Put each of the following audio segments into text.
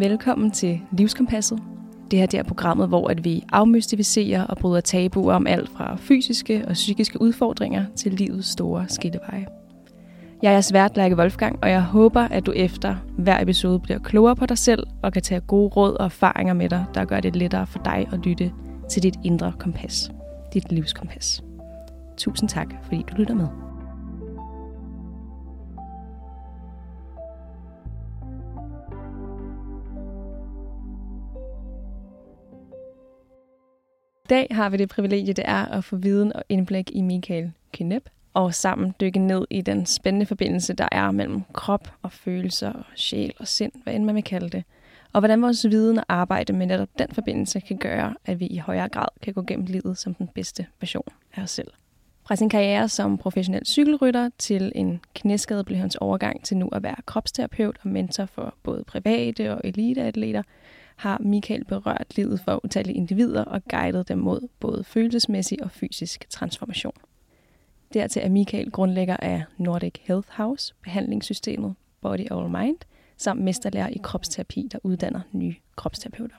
Velkommen til Livskompasset. Det her det er programmet, hvor at vi afmystificerer og bryder tabuer om alt fra fysiske og psykiske udfordringer til livets store skilleveje. Jeg er svært Lærke Wolfgang, og jeg håber, at du efter hver episode bliver klogere på dig selv og kan tage gode råd og erfaringer med dig, der gør det lettere for dig at lytte til dit indre kompas. Dit livskompas. Tusind tak, fordi du lytter med. Dag har vi det privilegie, det er at få viden og indblik i Michael Kynep, og sammen dykke ned i den spændende forbindelse, der er mellem krop og følelser og sjæl og sind, hvad end man vil kalde det. Og hvordan vores viden og arbejde med netop den forbindelse kan gøre, at vi i højere grad kan gå gennem livet som den bedste version af os selv. Fra sin karriere som professionel cykelrytter til en knæskade blev hans overgang til nu at være kropsterapeut og mentor for både private og eliteatleter, har Michael berørt livet for utallige individer og guidet dem mod både følelsesmæssig og fysisk transformation. Dertil er Michael grundlægger af Nordic Health House, behandlingssystemet Body All Mind, samt mesterlærer i kropsterapi, der uddanner nye kropsterapeuter.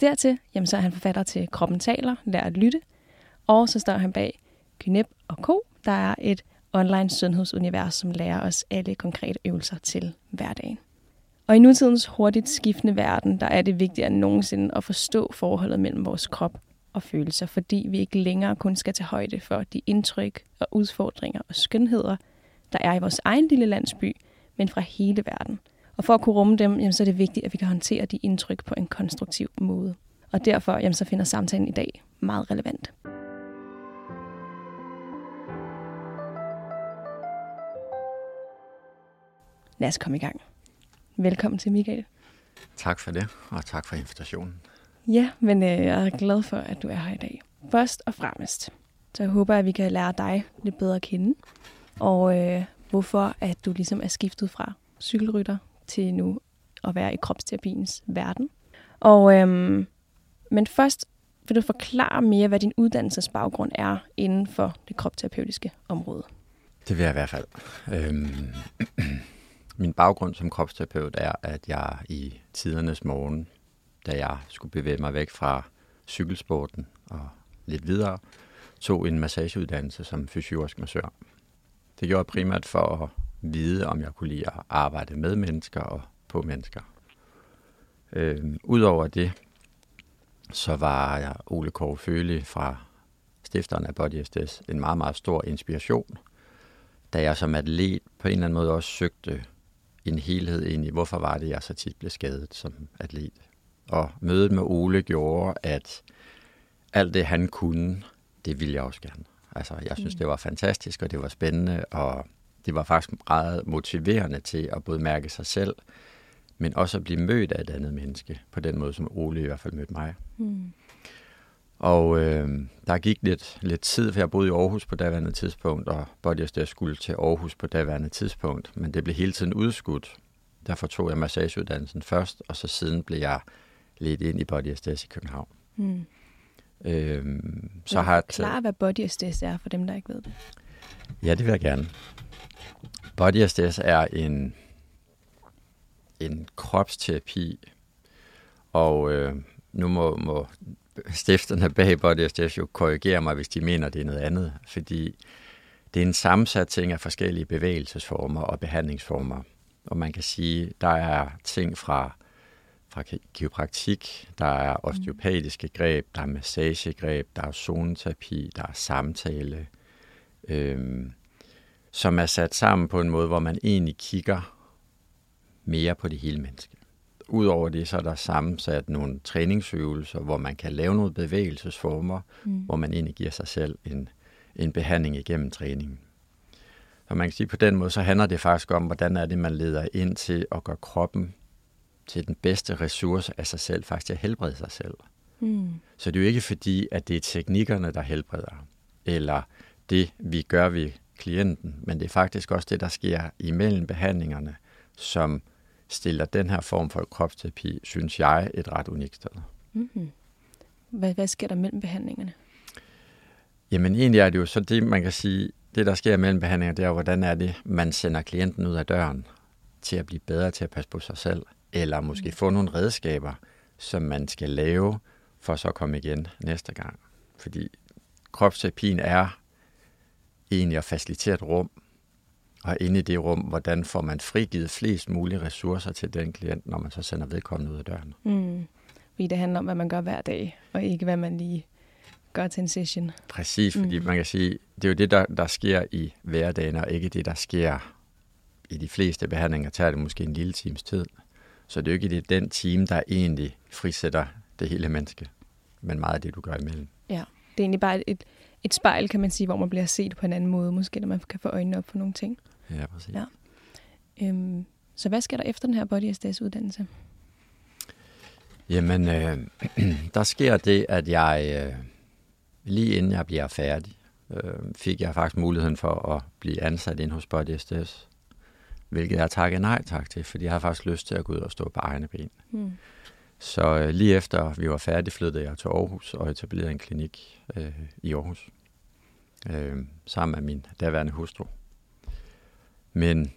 Dertil jamen, så er han forfatter til Kroppen taler, Lær at lytte, og så står han bag Kynep og Co., der er et online sundhedsunivers, som lærer os alle konkrete øvelser til hverdagen. Og i nutidens hurtigt skiftende verden, der er det vigtigere end nogensinde at forstå forholdet mellem vores krop og følelser, fordi vi ikke længere kun skal tage højde for de indtryk og udfordringer og skønheder, der er i vores egen lille landsby, men fra hele verden. Og for at kunne rumme dem, jamen, så er det vigtigt, at vi kan håndtere de indtryk på en konstruktiv måde. Og derfor jamen, så finder samtalen i dag meget relevant. Lad os komme i gang. Velkommen til, Michael. Tak for det, og tak for invitationen. Ja, men øh, jeg er glad for, at du er her i dag. Først og fremmest, så jeg håber, at vi kan lære dig lidt bedre at kende. Og øh, hvorfor at du ligesom er skiftet fra cykelrytter til nu at være i kropsterapiens verden. Og, øhm, men først vil du forklare mere, hvad din uddannelsesbaggrund er inden for det kropsterapeutiske område. Det vil jeg i hvert fald. Øhm, min baggrund som kropsterapeut er, at jeg i tidernes morgen, da jeg skulle bevæge mig væk fra cykelsporten og lidt videre, tog en massageuddannelse som fysiorisk massør. Det gjorde jeg primært for at vide, om jeg kunne lide at arbejde med mennesker og på mennesker. Øhm, Udover det, så var jeg Ole Kåre Føle fra stifteren af Body SDS en meget, meget stor inspiration, da jeg som atlet på en eller anden måde også søgte en helhed ind i, hvorfor var det, jeg så tit blev skadet som atlet. Og mødet med Ole gjorde, at alt det, han kunne, det ville jeg også gerne. Altså, jeg synes, det var fantastisk, og det var spændende, og det var faktisk meget motiverende til at både mærke sig selv, men også at blive mødt af et andet menneske, på den måde, som Ole i hvert fald mødte mig. Mm. Og øh, der gik lidt, lidt tid, for jeg boede i Aarhus på daværende tidspunkt, og Body SDS skulle til Aarhus på daværende tidspunkt, men det blev hele tiden udskudt. Derfor tog jeg massageuddannelsen først, og så siden blev jeg lidt ind i Body SDS i København. Mm. Øhm, så har jeg klar, hvad Body SDS er for dem, der ikke ved det. Ja, det vil jeg gerne. Body SDS er en, en kropsterapi, og øh, nu må, må stifterne bag Body SDS jo korrigere mig, hvis de mener, det er noget andet, fordi det er en sammensat ting af forskellige bevægelsesformer og behandlingsformer. Og man kan sige, der er ting fra, fra kiropraktik, der er osteopatiske greb, der er massagegreb, der er zoneterapi, der er samtale, øhm, som er sat sammen på en måde, hvor man egentlig kigger mere på det hele menneske. Udover det, så er der sammensat nogle træningsøvelser, hvor man kan lave nogle bevægelsesformer, mm. hvor man egentlig giver sig selv en, en behandling igennem træningen. Og man kan sige, på den måde, så handler det faktisk om, hvordan er det, man leder ind til at gøre kroppen til den bedste ressource af sig selv, faktisk til at helbrede sig selv. Mm. Så det er jo ikke fordi, at det er teknikkerne, der helbreder, eller det, vi gør ved klienten, men det er faktisk også det, der sker imellem behandlingerne, som stiller den her form for kropsterapi, synes jeg, et ret unikt sted. Mm-hmm. Hvad, hvad sker der mellem behandlingerne? Jamen egentlig er det jo så det, man kan sige, det der sker mellem behandlinger, det er hvordan er det, man sender klienten ud af døren til at blive bedre til at passe på sig selv, eller måske få nogle redskaber, som man skal lave, for så at komme igen næste gang. Fordi kropsterapien er egentlig at facilitere et rum, og inde i det rum, hvordan får man frigivet flest mulige ressourcer til den klient, når man så sender vedkommende ud af døren. Mm. Fordi det handler om, hvad man gør hver dag, og ikke hvad man lige gør til en session. Præcis, fordi mm. man kan sige, det er jo det, der, der sker i hverdagen, og ikke det, der sker i de fleste behandlinger, tager det måske en lille times tid. Så det er jo ikke det, den time, der egentlig frisætter det hele menneske, men meget af det, du gør imellem. Ja, det er egentlig bare et, et spejl, kan man sige, hvor man bliver set på en anden måde, måske, når man kan få øjnene op for nogle ting. Ja, præcis. Ja. Øhm, så hvad sker der efter den her Body SDS-uddannelse? Jamen, øh, der sker det, at jeg øh, lige inden jeg bliver færdig, øh, fik jeg faktisk muligheden for at blive ansat ind hos Body SDS, hvilket jeg takkede nej tak til, fordi jeg har faktisk lyst til at gå ud og stå på egne ben. Mm. Så øh, lige efter vi var færdige, flyttede jeg til Aarhus og etablerede en klinik øh, i Aarhus, øh, sammen med min daværende hustru. Men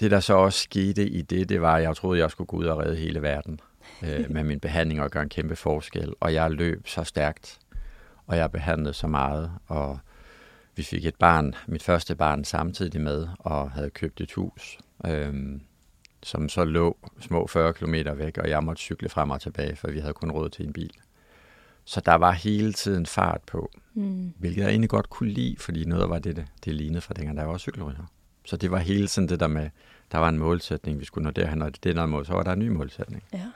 det, der så også skete i det, det var, at jeg troede, at jeg skulle gå ud og redde hele verden øh, med min behandling og gøre en kæmpe forskel. Og jeg løb så stærkt, og jeg behandlede så meget, og vi fik et barn, mit første barn, samtidig med, og havde købt et hus, øh, som så lå små 40 km væk, og jeg måtte cykle frem og tilbage, for vi havde kun råd til en bil. Så der var hele tiden fart på, mm. hvilket jeg egentlig godt kunne lide, fordi noget var det, det, det lignede fra dengang, der var cykelrytter. Så det var hele tiden det der med, der var en målsætning, vi skulle nå derhen, og det der mål, så var der en ny målsætning. Ja.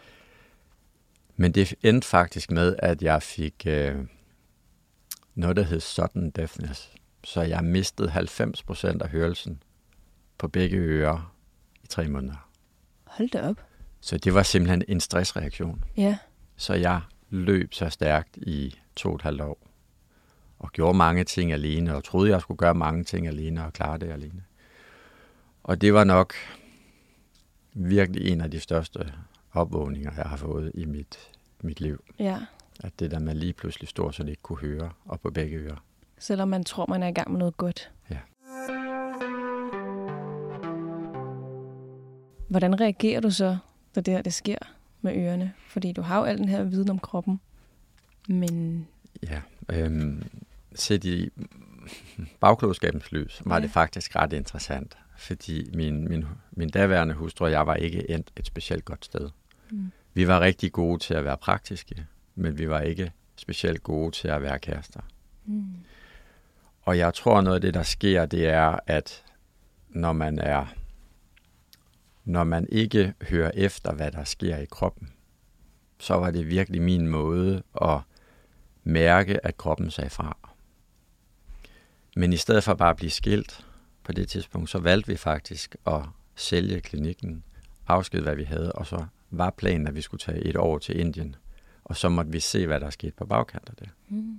Men det endte faktisk med, at jeg fik øh, noget, der hed sudden deafness. Så jeg mistede 90 procent af hørelsen på begge ører i tre måneder. Hold da op. Så det var simpelthen en stressreaktion. Ja. Så jeg løb så stærkt i to og et halvt år. Og gjorde mange ting alene, og troede, jeg skulle gøre mange ting alene og klare det alene. Og det var nok virkelig en af de største opvågninger, jeg har fået i mit, mit liv. Ja. At det der med lige pludselig står, så det ikke kunne høre, og på begge ører. Selvom man tror, man er i gang med noget godt. Ja. Hvordan reagerer du så, når det her det sker med ørerne? Fordi du har jo al den her viden om kroppen. Men... Ja, øhm, set i bagklodskabens lys, var ja. det faktisk ret interessant. Fordi min, min, min daværende hustru og jeg var ikke endt et specielt godt sted. Mm. Vi var rigtig gode til at være praktiske, men vi var ikke specielt gode til at være kærester. Mm. Og jeg tror, noget af det, der sker, det er, at når man er når man ikke hører efter, hvad der sker i kroppen, så var det virkelig min måde at mærke, at kroppen sagde fra. Men i stedet for bare at blive skilt på det tidspunkt, så valgte vi faktisk at sælge klinikken, afskede hvad vi havde, og så var planen, at vi skulle tage et år til Indien. Og så måtte vi se, hvad der skete på bagkant af det. Mm.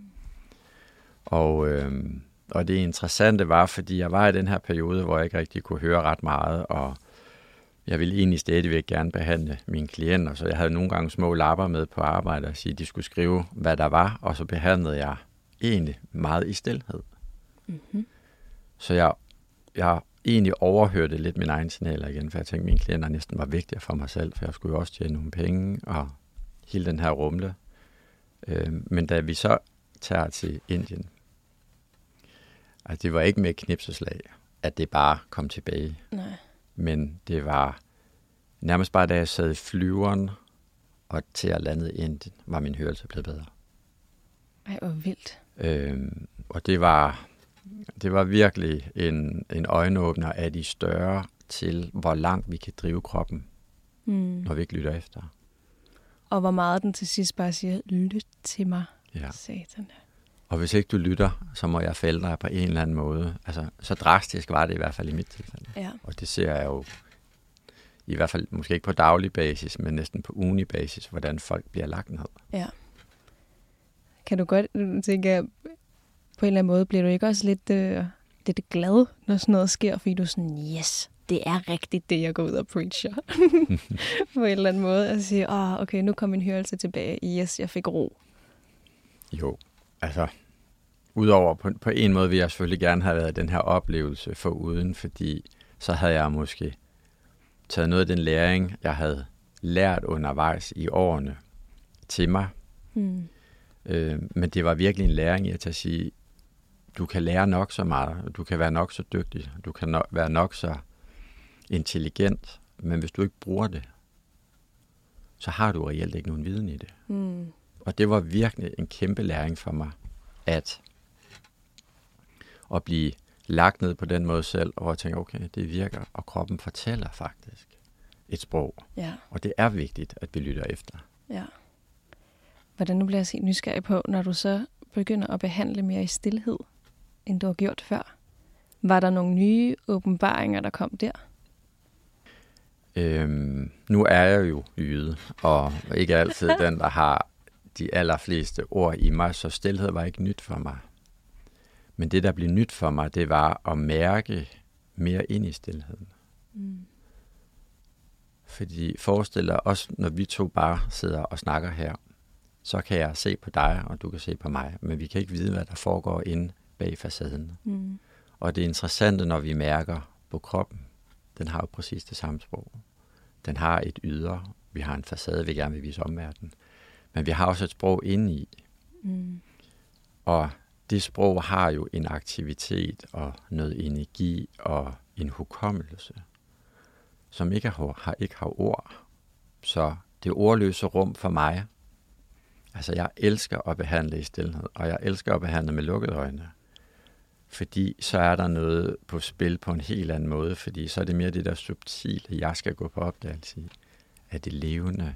Og, øh, og det interessante var, fordi jeg var i den her periode, hvor jeg ikke rigtig kunne høre ret meget, og jeg ville egentlig stadigvæk gerne behandle mine klienter, så jeg havde nogle gange små lapper med på arbejde og sige, at de skulle skrive, hvad der var, og så behandlede jeg egentlig meget i stillhed. Mm-hmm. Så jeg, jeg egentlig overhørte lidt mine egne signaler igen, for jeg tænkte, at mine klienter næsten var vigtigere for mig selv, for jeg skulle jo også tjene nogle penge og hele den her rumle. Øh, men da vi så tager til Indien, altså det var ikke med knipseslag, at det bare kom tilbage. Nej men det var nærmest bare, da jeg sad i flyveren og til at lande i Indien, var min hørelse blevet bedre. Ej, hvor vildt. Øhm, og det var, det var virkelig en, en øjenåbner af de større til, hvor langt vi kan drive kroppen, mm. når vi ikke lytter efter. Og hvor meget den til sidst bare siger, lyt til mig, ja. satan. Og hvis ikke du lytter, så må jeg fælde dig på en eller anden måde. Altså, så drastisk var det i hvert fald i mit tilfælde. Ja. Og det ser jeg jo i hvert fald måske ikke på daglig basis, men næsten på ugenlig basis, hvordan folk bliver lagt ned. Ja. Kan du godt tænke, på en eller anden måde, bliver du ikke også lidt, øh, lidt glad, når sådan noget sker, fordi du er sådan, yes, det er rigtigt, det jeg går ud og preacher. på en eller anden måde, at sige, åh, oh, okay, nu kom min hørelse tilbage, yes, jeg fik ro. Jo, altså, Udover på, på en måde vil jeg selvfølgelig gerne have været den her oplevelse for uden, fordi så havde jeg måske taget noget af den læring, jeg havde lært undervejs i årene til mig. Mm. Øh, men det var virkelig en læring i at at sige, du kan lære nok så meget, du kan være nok så dygtig, du kan no- være nok så intelligent, men hvis du ikke bruger det, så har du reelt ikke nogen viden i det. Mm. Og det var virkelig en kæmpe læring for mig, at at blive lagt ned på den måde selv, og at tænke, okay, det virker, og kroppen fortæller faktisk et sprog. Ja, Og det er vigtigt, at vi lytter efter. ja. Hvordan nu bliver jeg helt nysgerrig på, når du så begynder at behandle mere i stillhed, end du har gjort før. Var der nogle nye åbenbaringer, der kom der? Øhm, nu er jeg jo yde, og ikke altid den, der har de allerfleste ord i mig, så stillhed var ikke nyt for mig. Men det, der blev nyt for mig, det var at mærke mere ind i stillheden. Mm. Fordi forestil dig også, når vi to bare sidder og snakker her, så kan jeg se på dig, og du kan se på mig, men vi kan ikke vide, hvad der foregår inde bag facaden. Mm. Og det interessante, når vi mærker på kroppen, den har jo præcis det samme sprog. Den har et ydre, vi har en facade, vi gerne vil vise omverdenen. Men vi har også et sprog inde i, Mm. og det sprog har jo en aktivitet og noget energi og en hukommelse, som ikke har, har, ikke har ord. Så det ordløse rum for mig, altså jeg elsker at behandle i stillhed, og jeg elsker at behandle med lukkede øjne. Fordi så er der noget på spil på en helt anden måde, fordi så er det mere det der subtile, jeg skal gå på opdagelse i. Er det levende?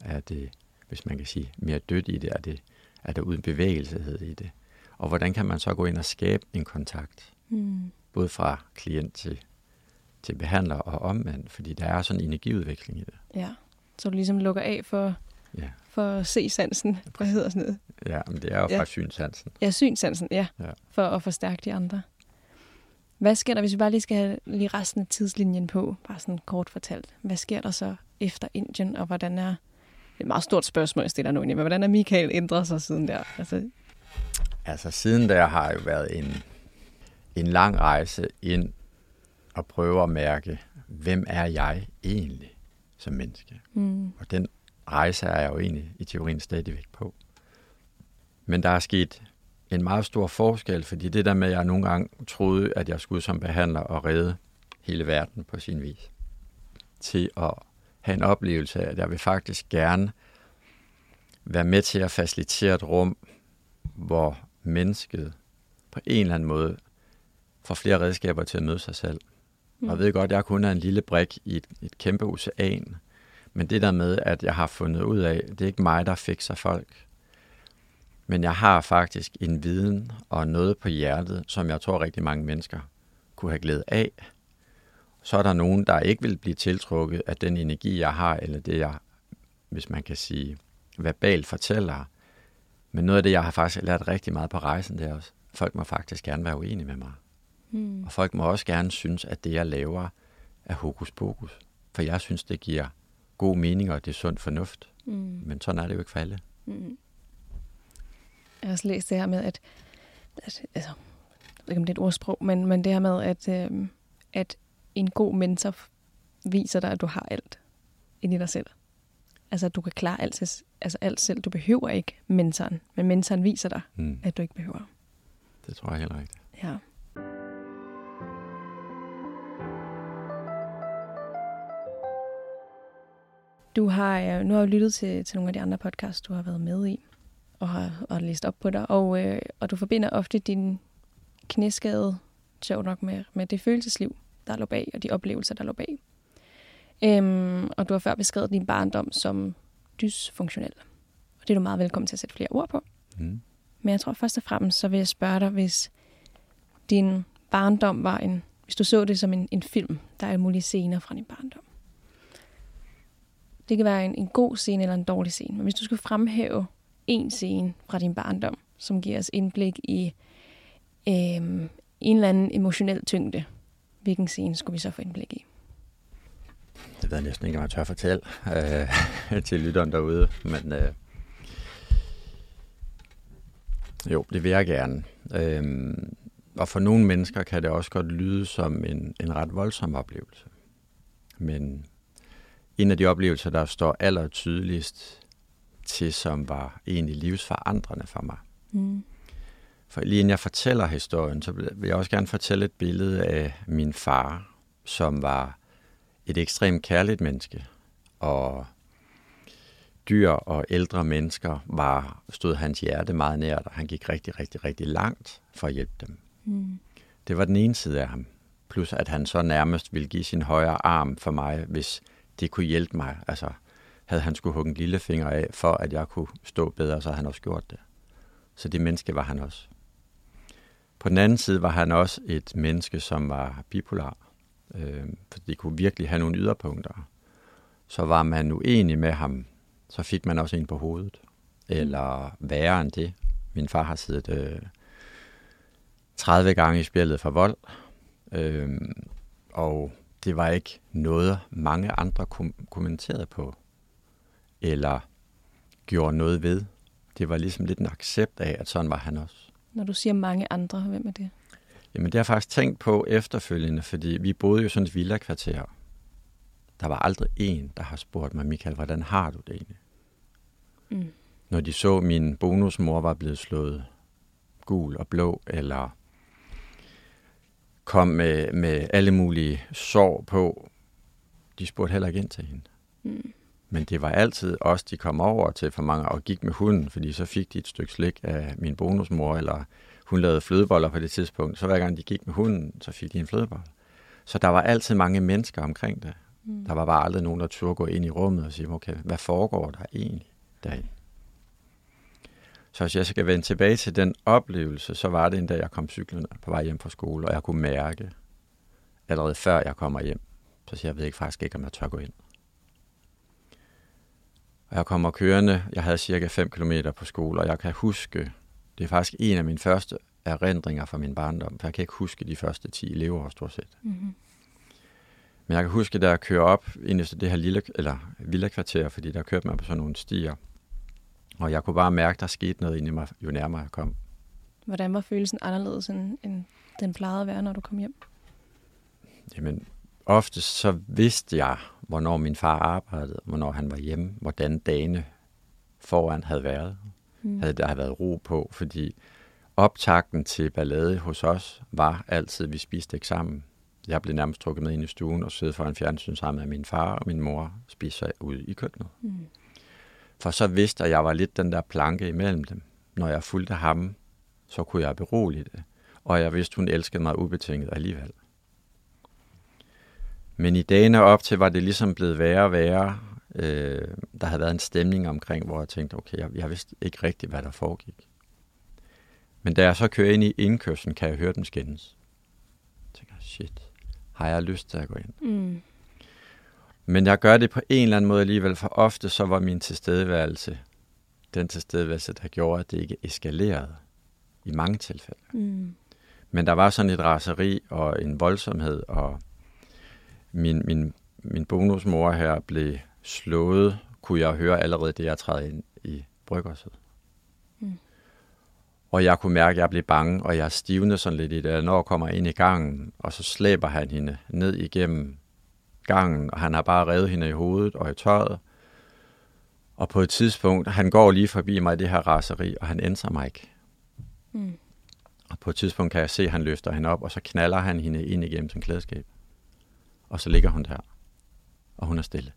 Er det, hvis man kan sige, mere dødt i det? Er, det, er der uden bevægelsehed i det? Og hvordan kan man så gå ind og skabe en kontakt? Mm. Både fra klient til, til behandler og omvendt, fordi der er sådan en energiudvikling i det. Ja, så du ligesom lukker af for, Ja, for se-sansen. Hvad hedder sådan noget? ja men det er jo Ja. fra synsansen. Ja, synsansen, ja. Ja. For at forstærke de andre. Hvad sker der, hvis vi bare lige skal have lige resten af tidslinjen på, bare sådan kort fortalt. Hvad sker der så efter Indien, og hvordan er... Det er et meget stort spørgsmål, jeg stiller nu, men hvordan er Michael ændret sig siden der? Altså, Altså siden der har jo været en, en lang rejse ind og prøve at mærke, hvem er jeg egentlig som menneske? mm, Og den rejse er jeg jo egentlig i teorien stadigvæk på. Men der er sket en meget stor forskel, fordi det der med, at jeg nogle gange troede, at jeg skulle som behandler og redde hele verden på sin vis, til at have en oplevelse af, at jeg vil faktisk gerne være med til at facilitere et rum, hvor mennesket på en eller anden måde får flere redskaber til at møde sig selv. Og jeg ved godt, at jeg kun er en lille brik i et, et kæmpe ocean, men det der med, at jeg har fundet ud af, det er ikke mig, der fikser folk. Men jeg har faktisk en viden og noget på hjertet, som jeg tror rigtig mange mennesker kunne have glæde af. Så er der nogen, der ikke vil blive tiltrukket af den energi, jeg har, eller det, jeg, hvis man kan sige, verbalt fortæller. Men noget af det, jeg har faktisk lært rigtig meget på rejsen, det er også, folk må faktisk gerne være uenige med mig. mm, Og folk må også gerne synes, at det, jeg laver, er hokus pokus. For jeg synes, det giver god mening, og det er sund fornuft. mm, Men sådan er det jo ikke for alle. mm. Jeg har også læst det her med, at, at altså, jeg ved ikke, om det er et ordsprog, men, men det her med, at, øhm, at en god mentor viser dig, at du har alt inde i dig selv. Altså, at du kan klare alt, altså, alt selv. Du behøver ikke mentoren, men mentoren viser dig, Mm. at du ikke behøver. Det tror jeg helt rigtigt. Ja. Du har, øh, nu har jeg lyttet til, til nogle af de andre podcasts, du har været med i, og har og læst op på dig, og, øh, og du forbinder ofte din knæskade, sjovt nok, med, med det følelsesliv, der lå bag, og de oplevelser, der lå bag. Øhm, og du har før beskrevet din barndom som dysfunktionel. Og det er du meget velkommen til at sætte flere ord på. Mm. Men jeg tror først og fremmest, så vil jeg spørge dig, hvis din barndom var en... Hvis du så det som en, en film, der er mulige scener fra din barndom. Det kan være en, en god scene eller en dårlig scene. Men hvis du skulle fremhæve en scene fra din barndom, som giver os indblik i øhm, en eller anden emotionel tyngde, hvilken scene skulle vi så få indblik i? Det ved jeg næsten ikke, om jeg tør fortælle øh, til lytteren derude. Men øh, jo, det vil jeg gerne. Øh, og for nogle mennesker kan det også godt lyde som en, en ret voldsom oplevelse. Men en af de oplevelser, der står aller tydeligst til, som var egentlig livsforandrende for mig. Mm. For lige inden jeg fortæller historien, så vil jeg også gerne fortælle et billede af min far, som var et ekstremt kærligt menneske. Og dyr og ældre mennesker var, stod hans hjerte meget nært, og han gik rigtig, rigtig, rigtig langt for at hjælpe dem. Mm. Det var den ene side af ham. Plus at han så nærmest ville give sin højre arm for mig, hvis det kunne hjælpe mig. Altså, havde han skulle hugge en lille finger af, for at jeg kunne stå bedre, så havde han også gjort det. Så det menneske var han også. På den anden side var han også et menneske, som var bipolar. Øh, for det kunne virkelig have nogle yderpunkter. Så var man uenig med ham, så fik man også en på hovedet. Eller værre end det. Min far har siddet øh, 30 gange i spjældet for vold. Øh, og det var ikke noget, mange andre kom- kommenterede på. Eller gjorde noget ved. Det var ligesom lidt en accept af, at sådan var han også. Når du siger mange andre, hvem er det? Jamen det har jeg faktisk tænkt på efterfølgende, fordi vi boede jo sådan et villa-kvarter. Der var aldrig en, der har spurgt mig, Michael, hvordan har du det egentlig? Mm. Når de så, at min bonusmor var blevet slået gul og blå, eller kom med, med alle mulige sår på, de spurgte heller ikke ind til hende. Mm. Men det var altid os, de kom over til for mange og gik med hunden, fordi så fik de et stykke slik af min bonusmor, eller hun lavede flødeboller på det tidspunkt. Så hver gang de gik med hunden, så fik de en flødebolle. Så der var altid mange mennesker omkring det. Mm. Der var bare aldrig nogen, der turde gå ind i rummet og sige, okay, hvad foregår der egentlig derinde? Så hvis jeg skal vende tilbage til den oplevelse, så var det en dag, jeg kom cyklende på vej hjem fra skole, og jeg kunne mærke, allerede før jeg kommer hjem, så siger jeg, jeg ved ikke faktisk ikke, om jeg tør gå ind. Og jeg kommer kørende, jeg havde cirka 5 km på skole, og jeg kan huske, det er faktisk en af mine første erindringer fra min barndom, for jeg kan ikke huske de første 10 elever stort set. Mm-hmm. Men jeg kan huske, da jeg kører op ind i det her lille, eller villa-kvarter, fordi der kørte man på sådan nogle stier, og jeg kunne bare mærke, der skete noget inde i mig, jo nærmere jeg kom. Hvordan var følelsen anderledes, end, end den plejede at være, når du kom hjem? Jamen, ofte så vidste jeg, hvornår min far arbejdede, hvornår han var hjemme, hvordan dagene foran havde været. Mm. Havde der været ro på, fordi optakten til ballade hos os var altid, at vi spiste ikke sammen. Jeg blev nærmest trukket med ind i stuen og sidde foran fjernsyn sammen med min far og min mor spiste ude i køkkenet. Mm. For så vidste jeg, at jeg var lidt den der planke imellem dem. Når jeg fulgte ham, så kunne jeg berolige det. Og jeg vidste, hun elskede mig ubetinget alligevel. Men i dagene op til var det ligesom blevet værre og værre. Øh, der havde været en stemning omkring, hvor jeg tænkte, okay, jeg, jeg vidste ikke rigtigt, hvad der foregik. Men da jeg så kører ind i indkørslen, kan jeg høre dem skændes. Jeg tænker, shit, har jeg lyst til at gå ind? Mm. Men jeg gør det på en eller anden måde alligevel, for ofte så var min tilstedeværelse den tilstedeværelse, der gjorde, at det ikke eskalerede i mange tilfælde. Mm. Men der var sådan et raseri og en voldsomhed, og min, min, min bonusmor her blev slået, kunne jeg høre allerede det, jeg træder ind i bryggerset. Mm. Og jeg kunne mærke, at jeg blev bange, og jeg stivnede sådan lidt i det, når jeg kommer ind i gangen, og så slæber han hende ned igennem gangen, og han har bare revet hende i hovedet og i tøjet. Og på et tidspunkt, han går lige forbi mig i det her raseri, og han ændrer mig ikke. Mm. Og på et tidspunkt kan jeg se, at han løfter hende op, og så knaller han hende ind igennem sin klædeskab. Og så ligger hun der, og hun er stille.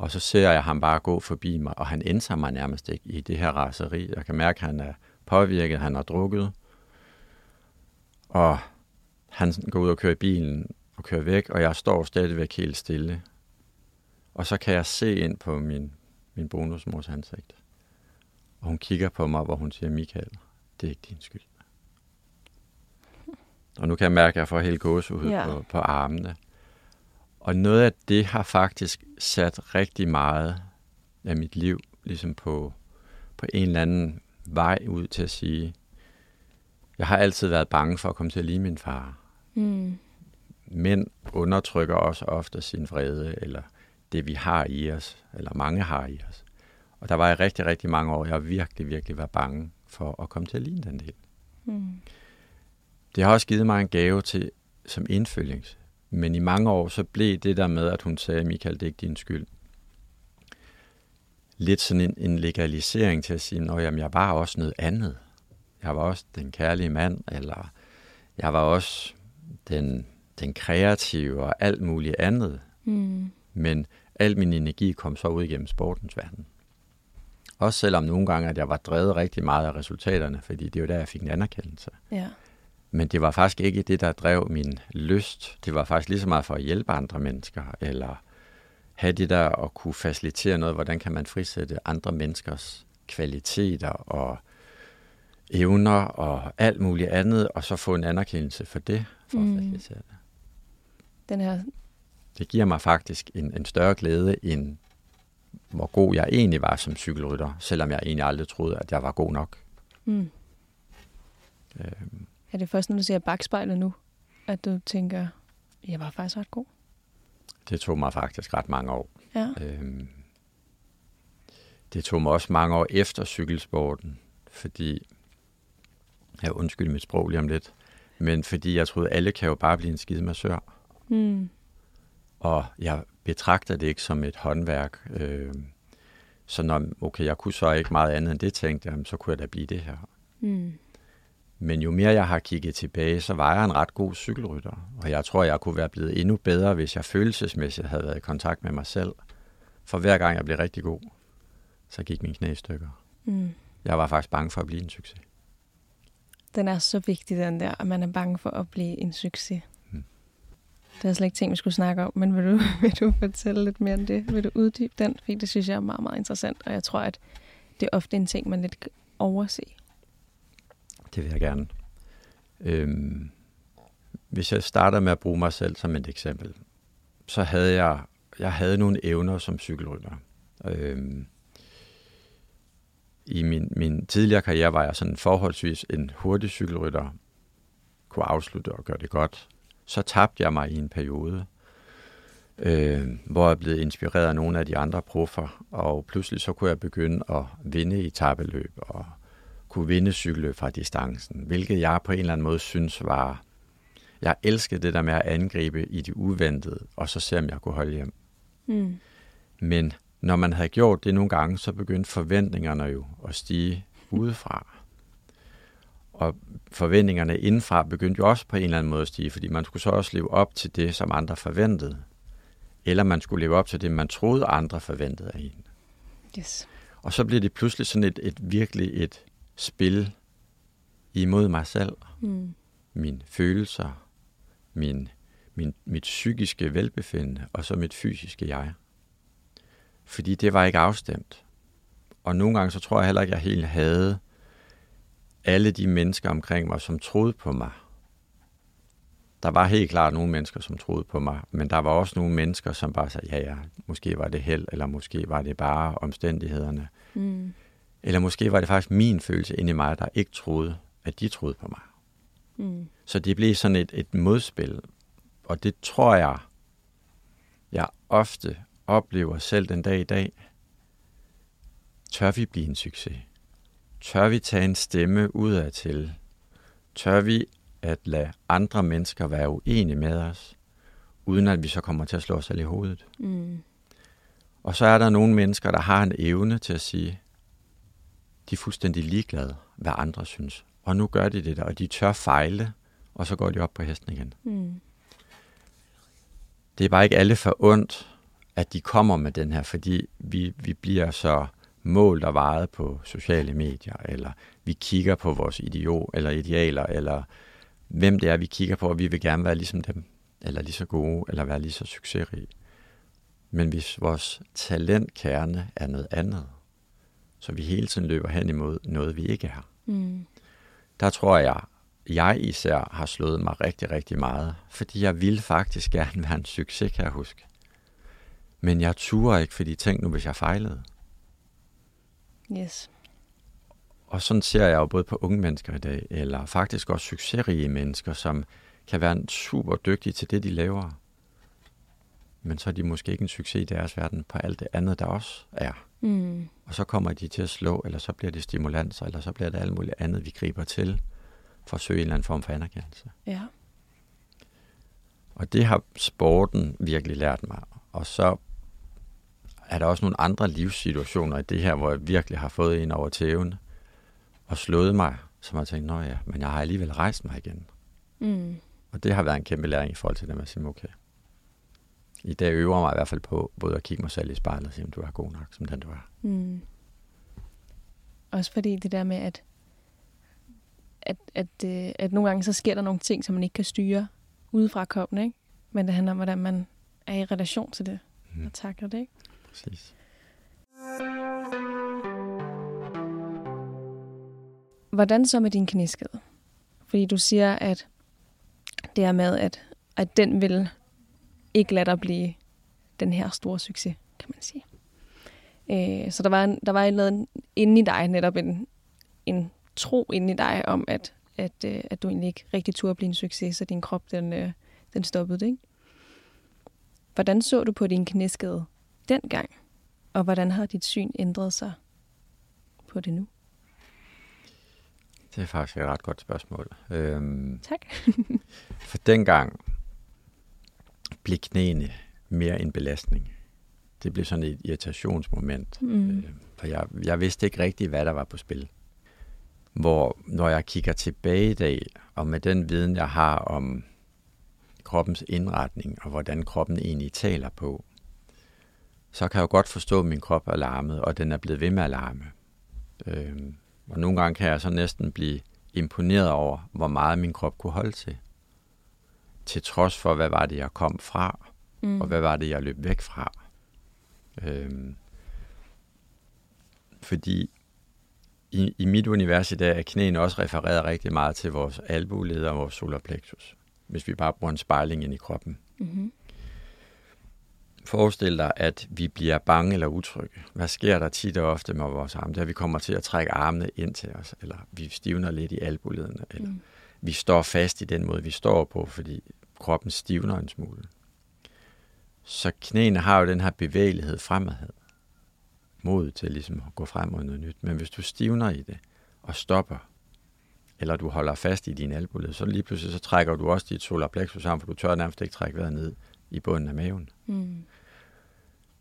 Og så ser jeg ham bare gå forbi mig, og han ændrer mig nærmest ikke i det her raseri. Jeg kan mærke, at han er påvirket, han har drukket. Og han går ud og kører bilen, og kører væk, og jeg står stadigvæk helt stille. Og så kan jeg se ind på min, min bonusmors ansigt. Og hun kigger på mig, hvor hun siger, Michael, det er ikke din skyld. Og nu kan jeg mærke, at jeg får helt gåsehud ja. på, på armene. Og noget af det har faktisk sat rigtig meget af mit liv ligesom på, på en eller anden vej ud til at sige, jeg har altid været bange for at komme til at lide min far. Mm mænd undertrykker også ofte sin vrede, eller det vi har i os, eller mange har i os. Og der var jeg rigtig, rigtig mange år, jeg virkelig, virkelig var bange for at komme til at ligne den del. Mm. Det har også givet mig en gave til som indfølgings, Men i mange år, så blev det der med, at hun sagde, Michael, det er ikke din skyld. Lidt sådan en, en legalisering til at sige, at jeg var også noget andet. Jeg var også den kærlige mand, eller jeg var også den, den kreative og alt muligt andet. Mm. Men al min energi kom så ud igennem sportens verden. Også selvom nogle gange, at jeg var drevet rigtig meget af resultaterne, fordi det var der, jeg fik en anerkendelse. Ja. Men det var faktisk ikke det, der drev min lyst. Det var faktisk lige så meget for at hjælpe andre mennesker, eller have det der at kunne facilitere noget. Hvordan kan man frisætte andre menneskers kvaliteter og evner og alt muligt andet, og så få en anerkendelse for det, for mm. at facilitere det. Den her... Det giver mig faktisk en, en større glæde, end hvor god jeg egentlig var som cykelrytter, selvom jeg egentlig aldrig troede, at jeg var god nok. Mm. Øhm. Er det først, når du ser bagspejlet nu, at du tænker, jeg var faktisk ret god? Det tog mig faktisk ret mange år. Ja. Øhm. Det tog mig også mange år efter cykelsporten, fordi, jeg undskyld mit sprog lige om lidt, men fordi jeg troede, alle kan jo bare blive en skide massør. Mm. Og jeg betragter det ikke som et håndværk. Øh, så når, okay, jeg kunne så ikke meget andet end det, tænkte jeg, så kunne jeg da blive det her. Mm. Men jo mere jeg har kigget tilbage, så var jeg en ret god cykelrytter. Og jeg tror, jeg kunne være blevet endnu bedre, hvis jeg følelsesmæssigt havde været i kontakt med mig selv. For hver gang jeg blev rigtig god, så gik min knæ i stykker. Mm. Jeg var faktisk bange for at blive en succes. Den er så vigtig, den der, at man er bange for at blive en succes. Det er slet ikke ting, vi skulle snakke om, men vil du, vil du fortælle lidt mere om det? Vil du uddybe den? Fordi det synes jeg er meget, meget interessant, og jeg tror, at det er ofte en ting, man lidt overse. Det vil jeg gerne. Øhm, hvis jeg starter med at bruge mig selv som et eksempel, så havde jeg, jeg havde nogle evner som cykelrytter. Øhm, I min, min tidligere karriere var jeg sådan forholdsvis en hurtig cykelrytter, kunne afslutte og gøre det godt så tabte jeg mig i en periode, øh, hvor jeg blev inspireret af nogle af de andre proffer, og pludselig så kunne jeg begynde at vinde i tabeløb og kunne vinde cykelløb fra distancen, hvilket jeg på en eller anden måde synes var... Jeg elskede det der med at angribe i det uventede, og så se, om jeg kunne holde hjem. Mm. Men når man havde gjort det nogle gange, så begyndte forventningerne jo at stige udefra. Og forventningerne indenfra begyndte jo også på en eller anden måde at stige, fordi man skulle så også leve op til det, som andre forventede. Eller man skulle leve op til det, man troede, andre forventede af en. Yes. Og så bliver det pludselig sådan et, et virkelig et spil imod mig selv. Mm. Mine følelser, min, min, mit psykiske velbefindende, og så mit fysiske jeg. Fordi det var ikke afstemt. Og nogle gange så tror jeg heller ikke, at jeg helt havde alle de mennesker omkring mig, som troede på mig. Der var helt klart nogle mennesker, som troede på mig, men der var også nogle mennesker, som bare sagde, ja, ja, måske var det held, eller måske var det bare omstændighederne. Mm. Eller måske var det faktisk min følelse inde i mig, der ikke troede, at de troede på mig. Mm. Så det blev sådan et, et modspil, og det tror jeg, jeg ofte oplever selv den dag i dag. Tør vi blive en succes? Tør vi tage en stemme udad til? Tør vi at lade andre mennesker være uenige med os, uden at vi så kommer til at slå os selv i hovedet? Mm. Og så er der nogle mennesker, der har en evne til at sige, de er fuldstændig ligeglade, hvad andre synes. Og nu gør de det der, og de tør fejle, og så går de op på hesten igen. Mm. Det er bare ikke alle for ondt, at de kommer med den her, fordi vi, vi bliver så mål, der vejet på sociale medier, eller vi kigger på vores idiot, eller idealer, eller hvem det er, vi kigger på, og vi vil gerne være ligesom dem, eller lige så gode, eller være lige så succesrige. Men hvis vores talentkerne er noget andet, så vi hele tiden løber hen imod noget, vi ikke er, mm. der tror jeg, jeg især har slået mig rigtig, rigtig meget, fordi jeg ville faktisk gerne være en succes, kan jeg huske. Men jeg turde ikke, fordi tænk nu, hvis jeg fejlede. Yes. Og sådan ser jeg jo både på unge mennesker i dag, eller faktisk også succesrige mennesker, som kan være super dygtige til det, de laver. Men så er de måske ikke en succes i deres verden på alt det andet, der også er. Mm. Og så kommer de til at slå, eller så bliver det stimulanser, eller så bliver det alt muligt andet, vi griber til for at søge en eller anden form for anerkendelse. Ja. Og det har sporten virkelig lært mig. Og så er der også nogle andre livssituationer i det her, hvor jeg virkelig har fået en over tæven og slået mig, som har tænkt, nå ja, men jeg har alligevel rejst mig igen. Mm. Og det har været en kæmpe læring i forhold til det med at sige, okay, i dag øver jeg mig i hvert fald på både at kigge mig selv i spejlet og sige, om du er god nok, som den du er. Mm. Også fordi det der med, at, at, at, øh, at nogle gange så sker der nogle ting, som man ikke kan styre udefra kroppen, ikke? Men det handler om, hvordan man er i relation til det Mm. og takler det, ikke? Præcis. Hvordan så med din knæskade? Fordi du siger, at det er med, at, at den vil ikke lade dig blive den her store succes, kan man sige. Øh, så der var, en, der var noget inde i dig, netop en, en tro inde i dig om, at, at, øh, at du egentlig ikke rigtig turde blive en succes, så din krop den, øh, den stoppede det, ikke? Hvordan så du på din knæskade dengang? Og hvordan har dit syn ændret sig på det nu? Det er faktisk et ret godt spørgsmål. Øhm, Tak. for dengang blev knæene mere en belastning. Det blev sådan et irritationsmoment. Mm. Øh, for jeg, jeg vidste ikke rigtigt, hvad der var på spil. Hvor når jeg kigger tilbage i dag, og med den viden, jeg har om kroppens indretning, og hvordan kroppen egentlig taler på, så kan jeg jo godt forstå, at min krop er larmet, og den er blevet ved med at larme. Øhm, og nogle gange kan jeg så næsten blive imponeret over, hvor meget min krop kunne holde til. Til trods for, hvad var det, jeg kom fra, Mm. og hvad var det, jeg løb væk fra. Øhm, fordi i, i mit univers i dag er knæene også refereret rigtig meget til vores albueled og vores solar plexus, hvis vi bare bruger en spejling ind i kroppen. Mm-hmm. Forestil dig, at vi bliver bange eller utrygge. Hvad sker der tit og ofte med vores arme? Det er, at vi kommer til at trække armene ind til os, eller vi stivner lidt i albuledene, eller Mm. vi står fast i den måde, vi står på, fordi kroppen stivner en smule. Så knæene har jo den her bevægelighed fremad. Mod til ligesom at gå frem mod noget nyt. Men hvis du stivner i det og stopper, eller du holder fast i din albuled, så lige pludselig så trækker du også dit solar plexus sammen, for du tør nærmest ikke trække vejret ned i bunden af maven. Mm.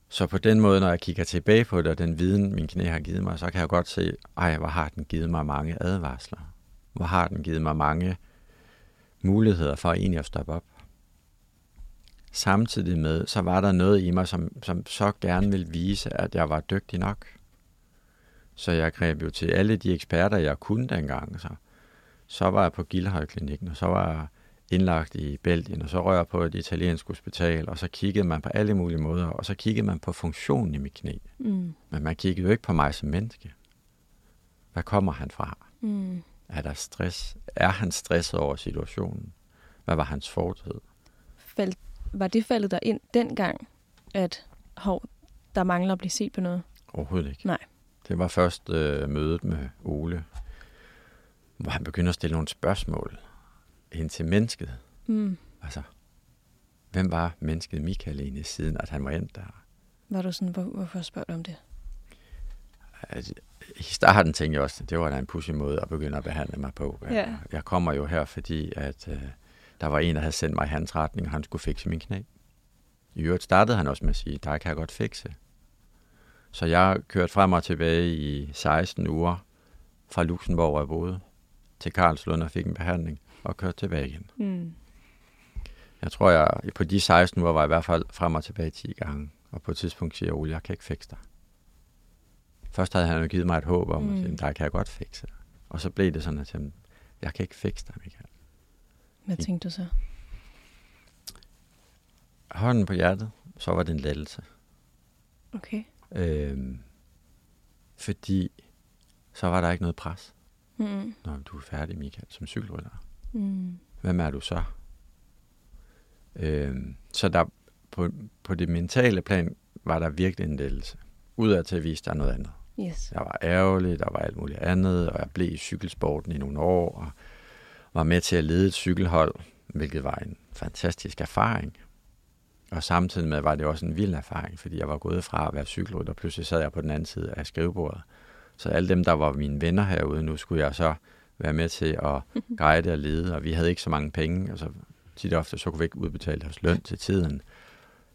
Så på den måde, når jeg kigger tilbage på det, og den viden, min knæ har givet mig, så kan jeg godt se, ej, hvor har den givet mig mange advarsler. Hvor har den givet mig mange muligheder for egentlig at stoppe op. Samtidig med, så var der noget i mig, som, som så gerne ville vise, at jeg var dygtig nok. Så jeg greb jo til alle de eksperter, jeg kunne dengang. Så, så var jeg på Gildhøjklinikken, og så var jeg indlagt i Belgien, og så rører jeg på et italiensk hospital, og så kiggede man på alle mulige måder, og så kiggede man på funktionen i mit knæ. Mm. Men man kiggede jo ikke på mig som menneske. Hvad kommer han fra? Mm. Er der stress? Er han stresset over situationen? Hvad var hans fortid? Fald, var det faldet der ind dengang, at hov, der mangler at blive set på noget? Overhovedet ikke. Nej. Det var først øh, mødet med Ole, hvor han begynder at stille nogle spørgsmål ind til mennesket. Mm. Altså, hvem var mennesket Michael egentlig siden, at han var endt der? Var du sådan, hvor, hvorfor spørger du om det? Altså, I starten tænkte jeg også, at det var da en pussy måde at begynde at behandle mig på. Ja. Jeg, jeg kommer jo her, fordi at, øh, der var en, der havde sendt mig i hans retning, og han skulle fikse min knæ. I øvrigt startede han også med at sige, der kan jeg godt fikse. Så jeg kørte frem og tilbage i 16 uger fra Luxembourg, hvor jeg boede, til Karlslund og fik en behandling, og kørte tilbage igen. Mm. Jeg tror, jeg på de 16 uger var jeg i hvert fald frem og tilbage 10 gange. Og på et tidspunkt siger Ole, jeg kan ikke fikse dig. Først havde han jo givet mig et håb om, Mm. at sige, der kan jeg godt fikse dig. Og så blev det sådan, at jeg, jeg kan ikke fikse dig, Michael. Hvad tænkte du så? Hånden på hjertet, så var det en lettelse. Okay. Øhm, fordi så var der ikke noget pres. Mm. Når du er færdig, Michael, som cykelrytter. Mm. Hvem er du så? Øhm, så der, på, på det mentale plan var der virkelig en lettelse. Udad til at vise, der er noget andet. Yes. Jeg var ærgerlig, der var alt muligt andet, og jeg blev i cykelsporten i nogle år, og var med til at lede et cykelhold, hvilket var en fantastisk erfaring. Og samtidig med var det også en vild erfaring, fordi jeg var gået fra at være cykelrytter, og pludselig sad jeg på den anden side af skrivebordet. Så alle dem, der var mine venner herude, nu skulle jeg så være med til at guide og lede, og vi havde ikke så mange penge, og så tit ofte, så kunne vi ikke udbetale deres løn til tiden.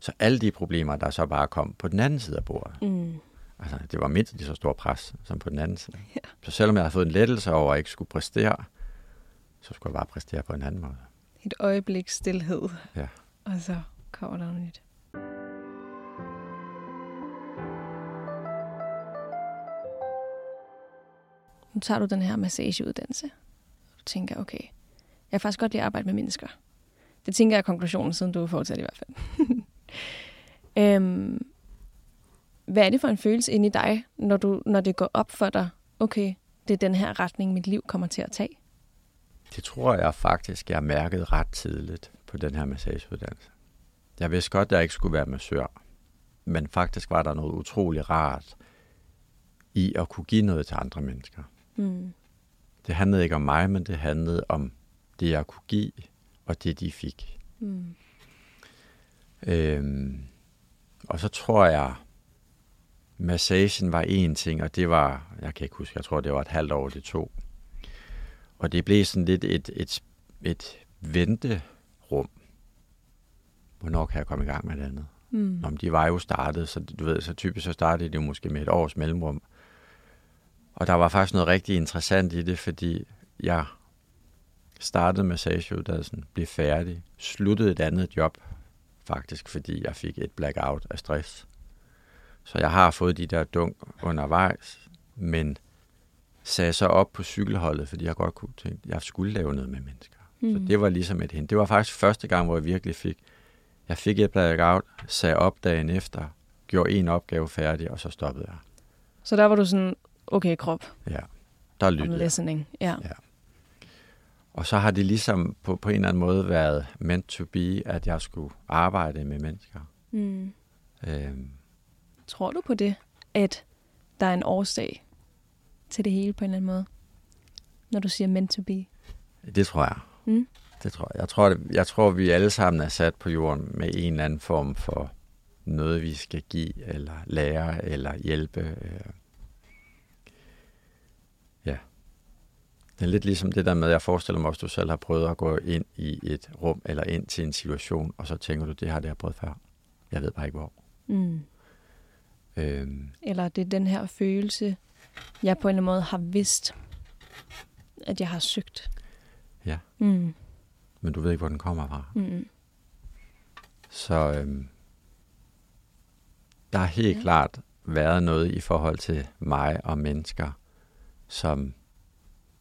Så alle de problemer, der så bare kom på den anden side af bordet, Mm. altså det var mindst lige så stor pres som på den anden side. Ja. Så selvom jeg havde fået en lettelse over at ikke skulle præstere, så skulle jeg bare præstere på en anden måde. Et øjeblik stillhed. Ja. Og så kommer der noget nyt. Nu tager du den her massageuddannelse. Du tænker, okay, jeg kan faktisk godt lide at arbejde med mennesker. Det tænker jeg er konklusionen, siden du har fortsat i hvert fald. øhm, hvad er det for en følelse inde i dig, når, du, når det går op for dig, okay, det er den her retning, mit liv kommer til at tage? Det tror jeg faktisk, jeg mærkede ret tidligt på den her massageuddannelse. Jeg vidste godt, at jeg ikke skulle være massør, men faktisk var der noget utrolig rart i at kunne give noget til andre mennesker. Mm. Det handlede ikke om mig, men det handlede om det, jeg kunne give, og det, de fik. Mm. Øhm, og så tror jeg, massagen var en ting, og det var, jeg kan ikke huske, jeg tror, det var et halvt år, det tog. Og det blev sådan lidt et, et, et venterum. Hvornår kan jeg komme i gang med det andet? Mm. Om de var jo startet, så du ved, så typisk så startede de jo måske med et års mellemrum. Og der var faktisk noget rigtig interessant i det, fordi jeg startede massageuddannelsen, blev færdig, sluttede et andet job, faktisk fordi jeg fik et blackout af stress. Så jeg har fået de der dunk undervejs, men sagde så op på cykelholdet, fordi jeg godt kunne tænke, at jeg skulle lave noget med mennesker. Mm. Så det var ligesom et hint. Det var faktisk første gang, hvor jeg virkelig fik, jeg fik et blackout, sagde op dagen efter, gjorde en opgave færdig, og så stoppede jeg. Så der var du sådan, okay krop, Ja, der lyttede listening. Ja. Ja. Og så har det ligesom på, på en eller anden måde været meant to be, at jeg skulle arbejde med mennesker. Mm. Øhm, Tror du på det, at der er en årsag til det hele på en eller anden måde? Når du siger meant to be. det tror jeg. Mm. Det tror jeg. Jeg tror, det, jeg tror, vi alle sammen er sat på jorden med en eller anden form for noget, vi skal give, eller lære, eller hjælpe. øh. Ja. Det er lidt ligesom det der med, jeg forestiller mig, hvis du selv har prøvet at gå ind i et rum, eller ind til en situation, og så tænker du, det har det jeg prøvet før. Jeg ved bare ikke hvor. Mm. Øhm, Eller det er den her følelse, jeg på en eller anden måde har vidst, at jeg har søgt. Ja. Mm. men du ved ikke, hvor den kommer fra. Mm. Så øhm, der har helt Ja. ja. klart været noget i forhold til mig og mennesker, som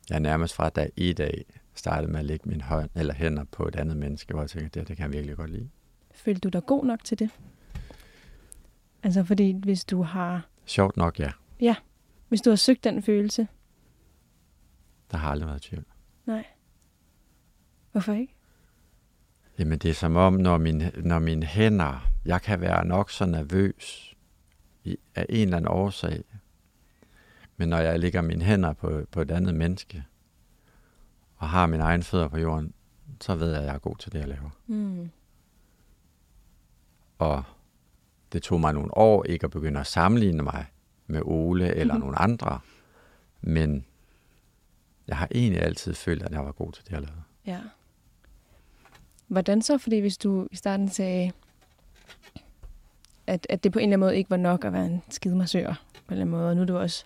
jeg nærmest fra dag i dag startede med at lægge min hånd eller hænder på et andet menneske, hvor jeg tænkte, det, det kan jeg virkelig godt lide. Følte du dig god nok til det? Altså fordi hvis du har, Sjovt nok, ja. Hvis du har søgt den følelse, Der har aldrig været tvivl. nej. Hvorfor ikke? Jamen det er som om, når mine, når mine hænder, jeg kan være nok så nervøs i, af en eller anden årsag, men når jeg lægger mine hænder på, på et andet menneske, og har mine egne fødder på jorden, så ved jeg, at jeg er god til det, jeg laver. Mm. Og det tog mig nogle år ikke at begynde at sammenligne mig med Ole eller Mhm. nogle andre, men jeg har egentlig altid følt, at jeg var god til det, jeg lavede. Ja. Hvordan så? Fordi hvis du i starten sagde, at, at det på en eller anden måde ikke var nok at være en skidemassør på en eller anden måde, og nu er du også,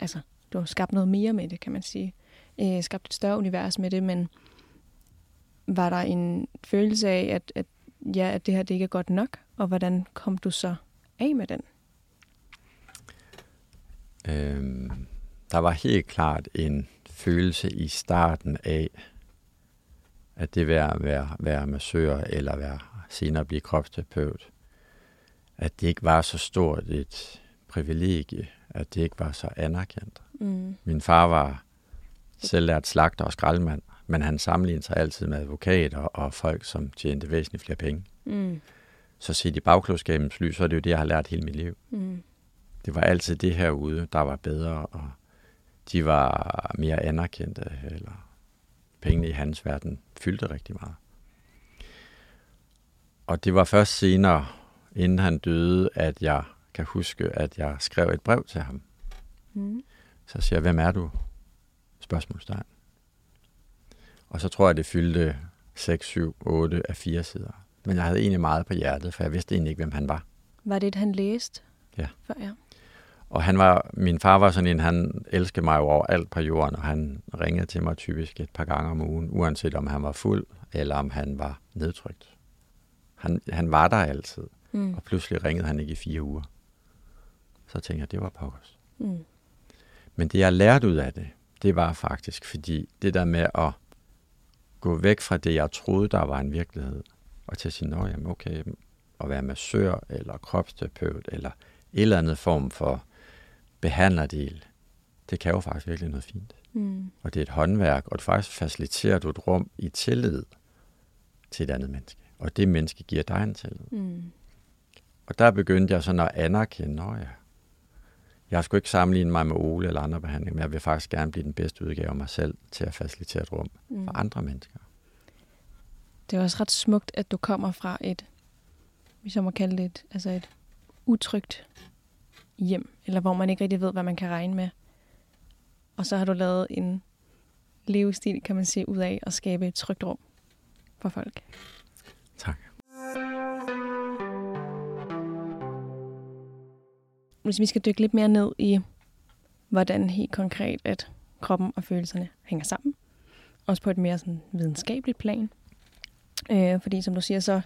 altså, du har skabt noget mere med det, kan man sige. Øh, skabt et større univers med det, men var der en følelse af, at, at, ja, at det her det ikke er godt nok, og hvordan kom du så af med den? Øhm, der var helt klart en følelse i starten af, at det være at være, være massør eller være senere blive kropsterapeut, at det ikke var så stort et privilegie, at det ikke var så anerkendt. Mm. Min far var selv lært slagter og skraldemand, men han sammenlignede sig altid med advokater og folk, som tjente væsentligt flere penge. Mm. Så set i bagklodskabens lys, så er det jo det, jeg har lært hele mit liv. Mm. Det var altid det herude, der var bedre, og de var mere anerkendte, eller pengene i hans verden fyldte rigtig meget. Og det var først senere, inden han døde, at jeg kan huske, at jeg skrev et brev til ham. Mm. Så siger jeg, hvem er du? Spørgsmålstegn. Og så tror jeg, det fyldte 6, 7, 8 af fire sider. Men jeg havde egentlig meget på hjertet, for jeg vidste egentlig ikke, hvem han var. Var det et, han læste? Ja. For, ja. Og han var, min far var sådan en, han elskede mig over alt på jorden, og han ringede til mig typisk et par gange om ugen, uanset om han var fuld, eller om han var nedtrykt. Han, han var der altid, Mm. og pludselig ringede han ikke i fire uger. Så tænkte jeg, det var pokkers. Mm. Men det, jeg lærte ud af det, det var faktisk, fordi det der med at gå væk fra det, jeg troede, der var en virkelighed, og til at sige, nå, jamen okay, at være massør, eller kropsterapeut, eller et eller andet form for behandlerdel, det kan jo faktisk virkelig noget fint. Mm. Og det er et håndværk, og det faktisk faciliterer du et rum i tillid til et andet menneske. Og det menneske giver dig en tillid. Mm. Og der begyndte jeg sådan at anerkende, at ja, jeg skulle ikke sammenligne mig med Ole eller andre behandlinger, men jeg vil faktisk gerne blive den bedste udgave af mig selv til at facilitere et rum Mm. for andre mennesker. Det er også ret smukt, at du kommer fra et, hvis jeg må kalde det et, altså et utrygt hjem, eller hvor man ikke rigtig ved, hvad man kan regne med. Og så har du lavet en levestil, kan man sige, ud af at skabe et trygt rum for folk. Tak. Hvis vi skal dykke lidt mere ned i, hvordan helt konkret, at kroppen og følelserne hænger sammen. Også på et mere sådan videnskabeligt plan. Øh, fordi som du siger, så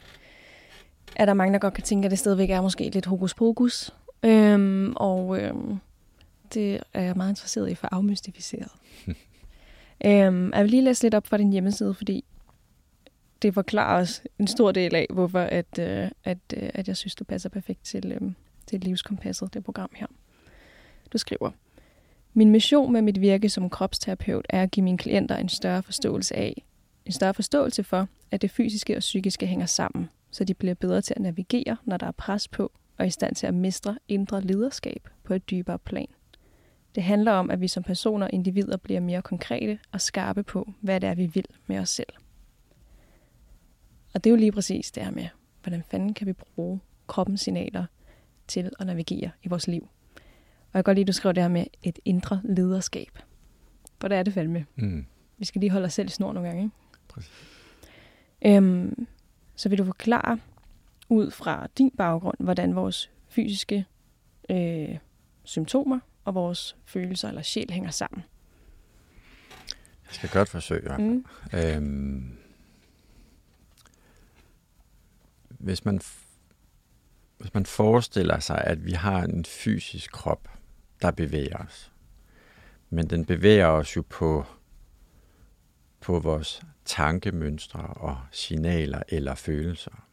er der mange, der godt kan tænke, at det stadigvæk er måske lidt hokus pokus. Øhm, og øhm, det er jeg meget interesseret i for afmystificeret. øhm, jeg vil lige læse lidt op fra din hjemmeside, fordi det forklarer os en stor del af, hvorfor at, øh, at, øh, at jeg synes, du passer perfekt til, øh, til livskompasset, det program her. Du skriver, min mission med mit virke som kropsterapeut er at give mine klienter en større forståelse af, en større forståelse for, at det fysiske og psykiske hænger sammen, så de bliver bedre til at navigere, når der er pres på, og i stand til at mestre indre lederskab på et dybere plan. Det handler om, at vi som personer og individer bliver mere konkrete og skarpe på, hvad det er, vi vil med os selv. Og det er jo lige præcis det her med, hvordan fanden kan vi bruge kroppens signaler til at navigere i vores liv. Og jeg kan godt lide, at du skriver det her med et indre lederskab. For det er det fandme. Mm. Vi skal lige holde os selv i snor nogle gange. Ikke? Præcis. Øhm, så vil du forklare ud fra din baggrund, hvordan vores fysiske øh, symptomer og vores følelser eller sjæl hænger sammen. Jeg skal godt forsøge. Mm. Øhm, hvis, man, hvis man forestiller sig, at vi har en fysisk krop, der bevæger os, men den bevæger os jo på, på vores tankemønstre og signaler eller følelser.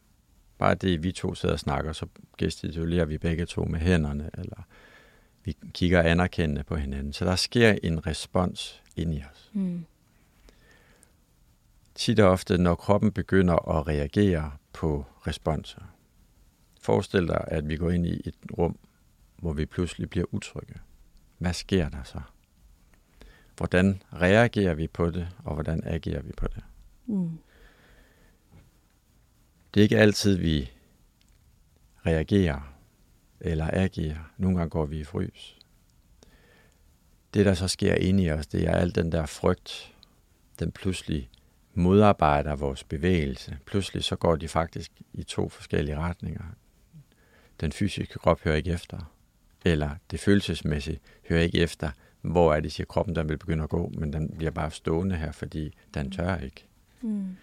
Bare det, vi to sidder og snakker, så gestikulerer vi begge to med hænderne, eller vi kigger anerkendende på hinanden. Så der sker en respons ind i os. Mm. tit og ofte, når kroppen begynder at reagere på responser. Forestil dig, at vi går ind i et rum, hvor vi pludselig bliver utrygge. Hvad sker der så? Hvordan reagerer vi på det, og hvordan agerer vi på det? Mm. Det er ikke altid, vi reagerer eller agerer. Nogle gange går vi i frys. Det, der så sker inde i os, det er al den der frygt, den pludselig modarbejder vores bevægelse. Pludselig så går de faktisk i to forskellige retninger. Den fysiske krop hører ikke efter, eller det følelsesmæssige hører ikke efter, hvor er det, siger kroppen, den vil begynde at gå, men den bliver bare stående her, fordi den tør ikke. Mm.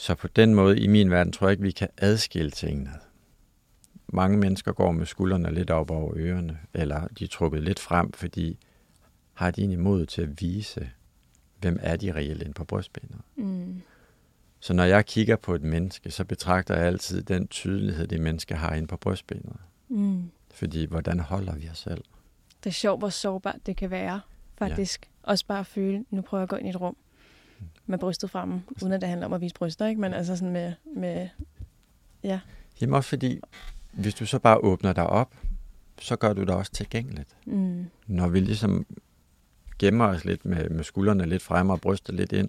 Så på den måde, i min verden, tror jeg ikke, vi kan adskille tingene. Mange mennesker går med skuldrene lidt op over ørerne, eller de er trukket lidt frem, fordi har de egentlig mod til at vise, hvem er de reelt inde på brystbenet. Mm. Så når jeg kigger på et menneske, så betragter jeg altid den tydelighed, det menneske har inde på brystbenet. Mm. Fordi, hvordan holder vi os selv? Det er sjovt, hvor sårbart det kan være, faktisk. Ja. Også bare at føle, nu prøver jeg at gå ind i et rum med brystet fremme, uden at det handler om at vise bryster, ikke? Men altså sådan med, med ja. Jamen også fordi, hvis du så bare åbner dig op, så gør du dig også tilgængeligt. Mm. Når vi ligesom gemmer os lidt med, med skuldrene lidt fremme og brystet lidt ind,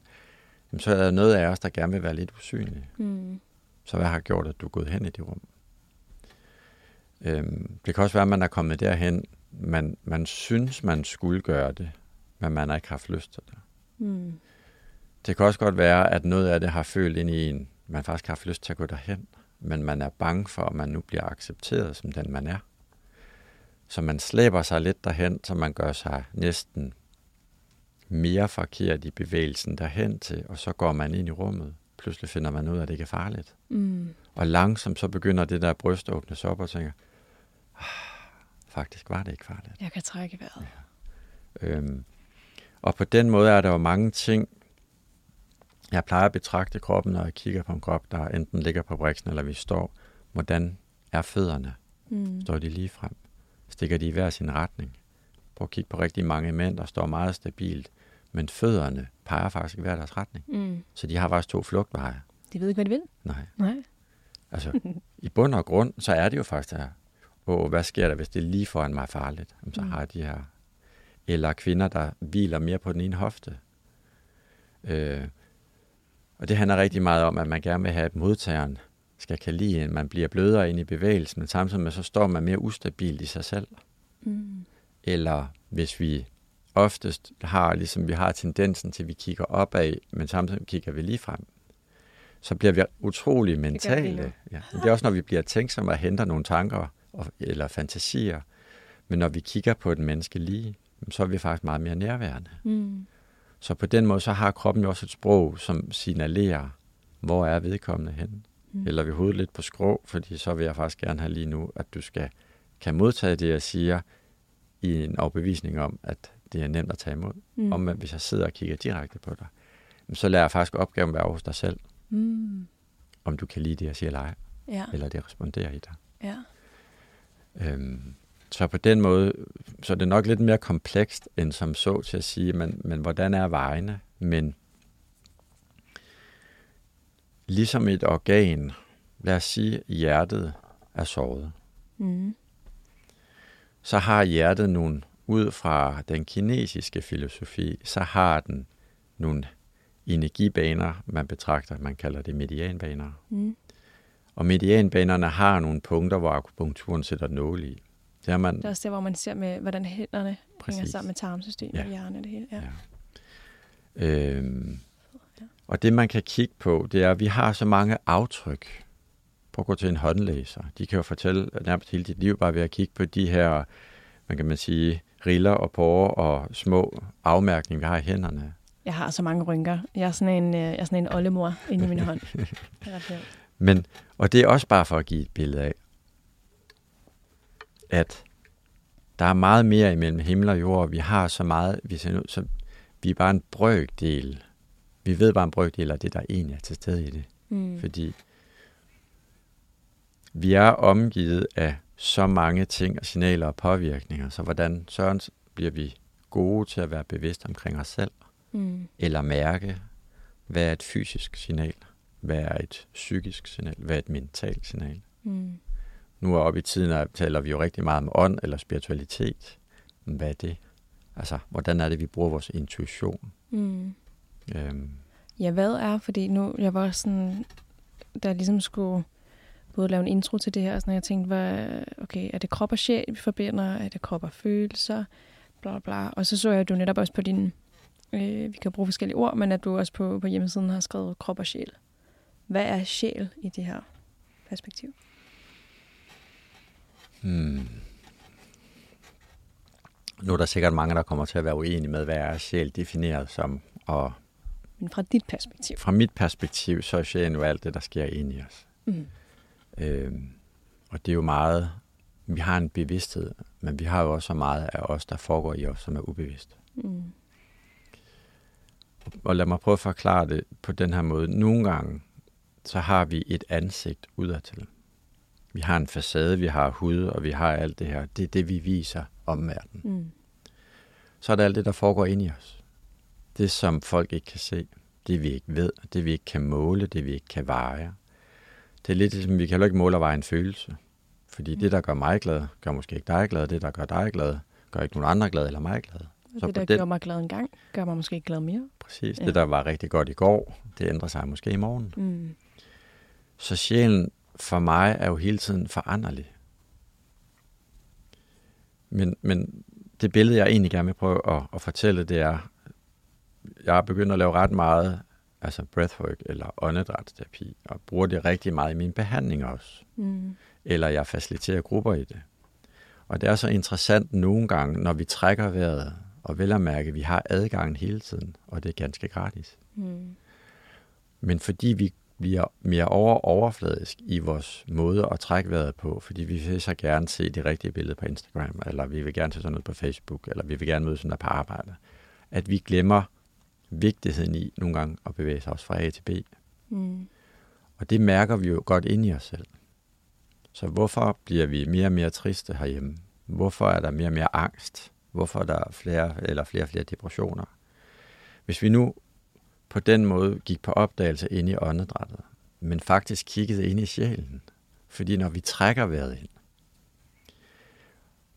jamen, så er der noget af os, der gerne vil være lidt usynlige. Mm. Så hvad har gjort, at du er gået hen i det rum? Øhm, det kan også være, at man er kommet derhen, man, man synes, man skulle gøre det, men man har ikke haft lyst til det. Mm. Det kan også godt være, at noget af det har følt ind i en, man faktisk har haft lyst til at gå derhen, men man er bange for, at man nu bliver accepteret som den, man er. Så man slæber sig lidt derhen, så man gør sig næsten mere forkert i bevægelsen derhen til, og så går man ind i rummet. Pludselig finder man ud af, at det ikke er farligt. Mm. Og langsomt så begynder det der bryst at åbnes op og tænker, ah, faktisk var det ikke farligt. Jeg kan trække vejret. Øhm, og på den måde er der jo mange ting, jeg plejer at betragte kroppen, når jeg kigger på en krop, der enten ligger på briksen, eller vi står. Hvordan er fødderne? Mm. Står de lige frem? Stikker de i hver sin retning? Prøv at kigge på rigtig mange mænd, der står meget stabilt, men fødderne peger faktisk i hver deres retning. Mm. Så de har faktisk to flugtveje. De ved ikke, hvad de vil. Nej. Nej. Altså, i bund og grund, så er det jo faktisk der. Åh, hvad sker der, hvis det er lige foran mig farligt? Jamen, så Mm. har de her... Eller kvinder, der hviler mere på den ene hofte. Øh, og det handler rigtig meget om, at man gerne vil have, at modtageren skal kan lide, en. man bliver blødere ind i bevægelsen, men samtidig med, så står man mere ustabilt i sig selv. Mm. Eller hvis vi oftest har, ligesom vi har tendensen til, at vi kigger opad, men samtidig kigger vi lige frem, så bliver vi utrolig mentale. Ja. Men det er også, når vi bliver tænksomme og henter nogle tanker og, eller fantasier. Men når vi kigger på et menneske lige, så er vi faktisk meget mere nærværende. Mm. Så på den måde, så har kroppen jo også et sprog, som signalerer, hvor er vedkommende henne. Mm. Eller vi hovedet lidt på skrå, fordi så vil jeg faktisk gerne have lige nu, at du skal kan modtage det, jeg siger, i en overbevisning om, at det er nemt at tage imod. Mm. Om at hvis jeg sidder og kigger direkte på dig, så lader jeg faktisk opgaven være hos dig selv, Mm. om du kan lide det, jeg siger eller ej, Ja. eller det responderer i dig. ja. Øhm, så på den måde, så er det nok lidt mere komplekst end som så til at sige, men, men hvordan er vejene? Men ligesom et organ, lad os sige, hjertet er såret, Mm. så har hjertet nogle, ud fra den kinesiske filosofi, så har den nogle energibaner, man betragter, man kalder det medianbaner. Mm. Og medianbanerne har nogle punkter, hvor akupunkturen sætter nåle i. Det har man, Det er også der, hvor man ser med, hvordan hænderne hænger Præcis. sammen med tarmsystemet Ja. og hjernen og det hele. Ja. Ja. Øhm, og det man kan kigge på, det er, at vi har så mange aftryk. Prøv at gå til en håndlæser. De kan jo fortælle nærmest hele dit liv bare ved at kigge på de her, man kan man sige, riller og porer og små afmærkninger, vi har i hænderne. Jeg har så mange rynker. Jeg er sådan en, øh, jeg er sådan en oldemor inde i min hånd. Er. Men, og det er også bare for at give et billede af, at der er meget mere imellem himmel og jord, og vi har så meget, vi, ser ud, så vi er bare en brøkdel. Vi ved bare en brøkdel af det, der egentlig er til stede i det. Mm. Fordi vi er omgivet af så mange ting og signaler og påvirkninger, så hvordan søren bliver vi gode til at være bevidste omkring os selv, Mm. eller mærke, hvad er et fysisk signal, hvad er et psykisk signal, hvad er et mentalt signal. Mm. Nu er oppe i tiden, der taler vi jo rigtig meget om ånd eller spiritualitet. Hvad er det? Altså, hvordan er det, vi bruger vores intuition? Mm. Øhm, Ja, hvad er, fordi nu, jeg var sådan, da jeg ligesom skulle både lave en intro til det her, og sådan, jeg tænkte, hvad, okay, er det krop og sjæl, vi forbinder? Er det krop og følelser? Bla, bla. Og så så jeg, at du netop også på din, øh, vi kan bruge forskellige ord, men at du også på, på hjemmesiden har skrevet krop og sjæl. Hvad er sjæl i det her perspektiv? Hmm. Nu er der sikkert mange, der kommer til at være uenige med, hvad er sjæl defineret som. Og Men fra dit perspektiv. fra mit perspektiv, så er sjælen jo alt det, der sker inde i os. Mm. Øhm, og det er jo meget, vi har en bevidsthed, men vi har jo også så meget af os, der foregår i os, som er ubevidst. Mm. Og lad mig prøve at forklare det på den her måde. Nogle gange, så har vi et ansigt udadtil. Vi har en facade, vi har hud, og vi har alt det her. Det er det, vi viser omverdenen. Mm. Så er det alt det, der foregår inde i os. Det, som folk ikke kan se. Det, vi ikke ved. Det, vi ikke kan måle. Det, vi ikke kan veje. Det er lidt ligesom, vi kan heller ikke måle og veje en følelse. Fordi det, der gør mig glad, gør måske ikke dig glad. Det, der gør dig glad, gør ikke nogen andre glad eller mig glad. Og Så det, der den- gjorde mig glad en gang, gør mig måske ikke glad mere. Præcis. Ja. Det, der var rigtig godt i går, det ændrer sig måske i morgen. Mm. Så sjælen for mig er jo hele tiden foranderlig. Men, men det billede, jeg egentlig gerne vil prøve at, at fortælle, det er, jeg har begyndt at lave ret meget altså breathwork eller åndedrætsterapi, og bruger det rigtig meget i min behandling også. Mm. Eller jeg faciliterer grupper i det. Og det er så interessant nogle gange, når vi trækker vejret, og vel at mærke, at vi har adgangen hele tiden, og det er ganske gratis. Mm. Men fordi vi bliver mere over overfladisk i vores måde at trække vejret på, fordi vi vil så gerne se det rigtige billede på Instagram, eller vi vil gerne se sådan noget på Facebook, eller vi vil gerne møde sådan noget på arbejde, at vi glemmer vigtigheden i nogle gange at bevæge sig også fra A til B. Mm. Og det mærker vi jo godt ind i os selv. Så hvorfor bliver vi mere og mere triste herhjemme? Hvorfor er der mere og mere angst? Hvorfor er der flere eller flere og flere depressioner? Hvis vi nu på den måde gik på opdagelse ind i åndedrættet, men faktisk kiggede ind i sjælen. Fordi når vi trækker vejret ind,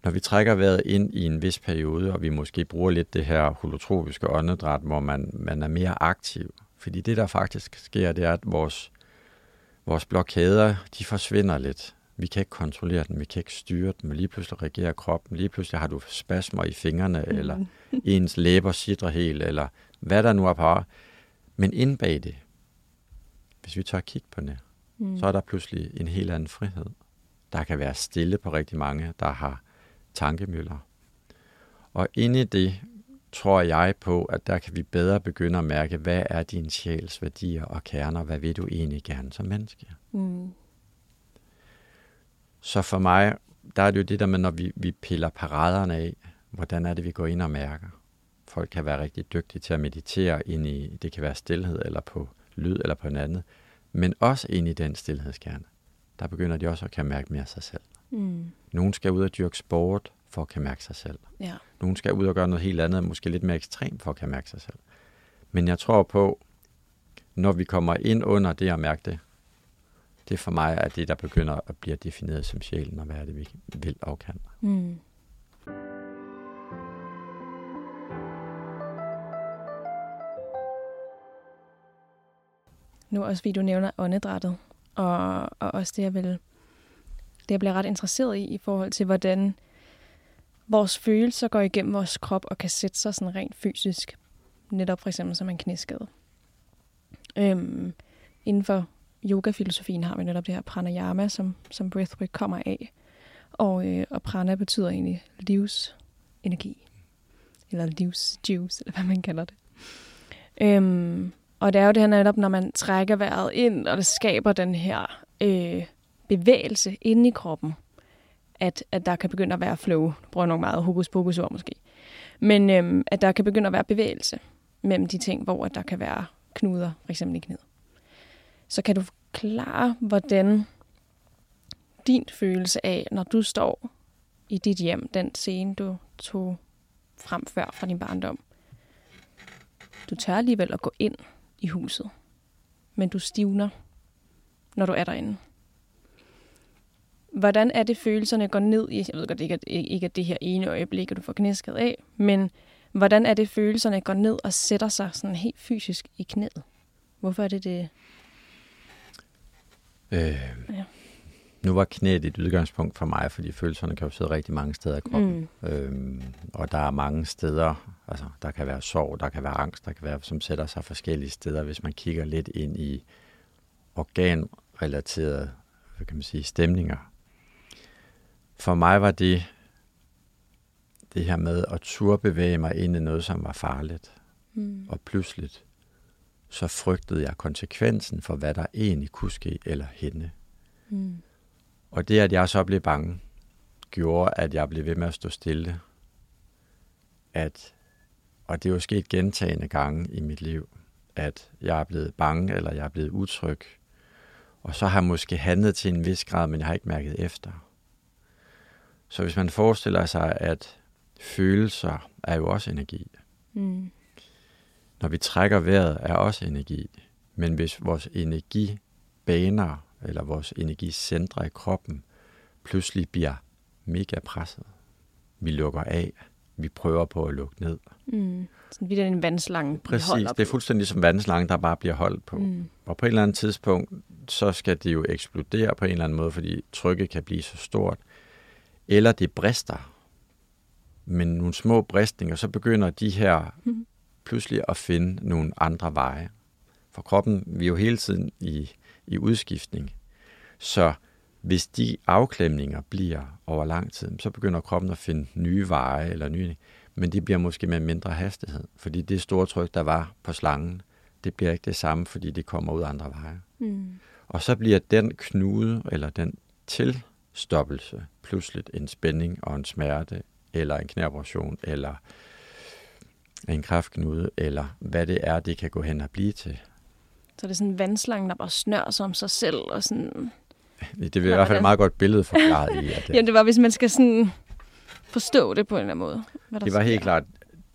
når vi trækker vejret ind i en vis periode, og vi måske bruger lidt det her holotropiske åndedræt, hvor man, man er mere aktiv. Fordi det, der faktisk sker, det er, at vores, vores blokader, de forsvinder lidt. Vi kan ikke kontrollere dem, vi kan ikke styre dem. Lige pludselig reagerer kroppen, lige pludselig har du spasmer i fingrene, mm. eller ens læber sidder helt, eller hvad der nu er på. Men ind bag det, hvis vi tør at kigge på det, mm. så er der pludselig en helt anden frihed. Der kan være stille på rigtig mange, der har tankemøller. Og inde i det tror jeg på, at der kan vi bedre begynde at mærke, hvad er din sjæls værdier og kerner, hvad vil du egentlig gerne som menneske? Mm. Så for mig, der er det jo det der med, når vi, vi piller paraderne af, hvordan er det, vi går ind og mærker. Folk kan være rigtig dygtige til at meditere ind i, det kan være stillhed eller på lyd eller på en andet, men også ind i den stillhedskerne. Der begynder de også at kan mærke mere sig selv. Mm. Nogen skal ud og dyrke sport for at kan mærke sig selv. Ja. Nogen skal ud og gøre noget helt andet, måske lidt mere ekstremt for at kan mærke sig selv. Men jeg tror på, når vi kommer ind under det at mærke det, det for mig er det, der begynder at blive defineret som sjælen, og hvad er det, vi vil og kan. Mm. Nu også, fordi du nævner åndedrættet, og, og også det, jeg vil det, jeg bliver ret interesseret i, i forhold til, hvordan vores følelser går igennem vores krop og kan sætte sig sådan rent fysisk. Netop for eksempel som en knæskade. Øhm, inden for yogafilosofien har vi netop det her pranayama, som, som breathwork kommer af. Og, øh, og prana betyder egentlig livsenergi. Eller livsjuice, eller hvad man kalder det. Øhm, og det er jo det her netop, når man trækker vejret ind, og det skaber den her øh, bevægelse inde i kroppen, at, at der kan begynde at være flow. Nu bruger nogle meget hokus pokus ord måske. Men øhm, at der kan begynde at være bevægelse mellem de ting, hvor der kan være knuder, for eksempel i knæet. Så kan du forklare, hvordan din følelse af, når du står i dit hjem, den scene, du tog frem før fra din barndom. Du tør alligevel at gå ind i huset, men du stivner, når du er derinde. Hvordan er det, følelserne går ned i? Jeg ved godt, ikke, at, ikke at det her ene øjeblik, at du får knæsket af, men hvordan er det, følelserne går ned og sætter sig sådan helt fysisk i knæet? Hvorfor er det det? Øh, ja. Nu var knæet et udgangspunkt for mig, fordi følelserne kan jo sidde rigtig mange steder i kroppen. Mm. Øhm, og der er mange steder, altså der kan være sorg, der kan være angst, der kan være, som sætter sig forskellige steder, hvis man kigger lidt ind i organrelaterede hvad kan man sige, stemninger for mig var det det her med at turde bevæge mig ind i noget, som var farligt. Mm. Og pludseligt, så frygtede jeg konsekvensen for, hvad der egentlig kunne ske eller hende. Mm. Og det, at jeg så blev bange, gjorde, at jeg blev ved med at stå stille. At, og det er jo sket gentagende gange i mit liv, at jeg er blevet bange, eller jeg er blevet utryg. Og så har jeg måske handlet til en vis grad, men jeg har ikke mærket efter. Så hvis man forestiller sig, at følelser er jo også energi. Mm. Når vi trækker vejret, er også energi. Men hvis vores energibaner, eller vores energicentre i kroppen, pludselig bliver mega presset, vi lukker af, vi prøver på at lukke ned. Mm. Sådan vi er en vandslange. Præcis, det er fuldstændig som vandslange, der bare bliver holdt på. Mm. Og på et eller andet tidspunkt, så skal det jo eksplodere på en eller anden måde, fordi trykket kan blive så stort, eller det brister. Men nogle små bristninger, så begynder de her pludselig at finde nogle andre veje. For kroppen, vi er jo hele tiden i, i udskiftning. Så hvis de afklemninger bliver over lang tid, så begynder kroppen at finde nye veje eller nye, men det bliver måske med mindre hastighed, fordi det store tryk, der var på slangen, det bliver ikke det samme, fordi det kommer ud andre veje. Mm. Og så bliver den knude, eller den tilstoppelse, pludselig en spænding og en smerte, eller en knæoperation, eller en kræftknude, eller hvad det er, det kan gå hen og blive til. Så det er sådan en vandslange, der bare snør sig om sig selv, og sådan... Det vil i hvert fald et meget godt billede forklaret i. At det... Jamen, det var, hvis man skal sådan forstå det på en eller anden måde. Hvad der det var sker. helt klart,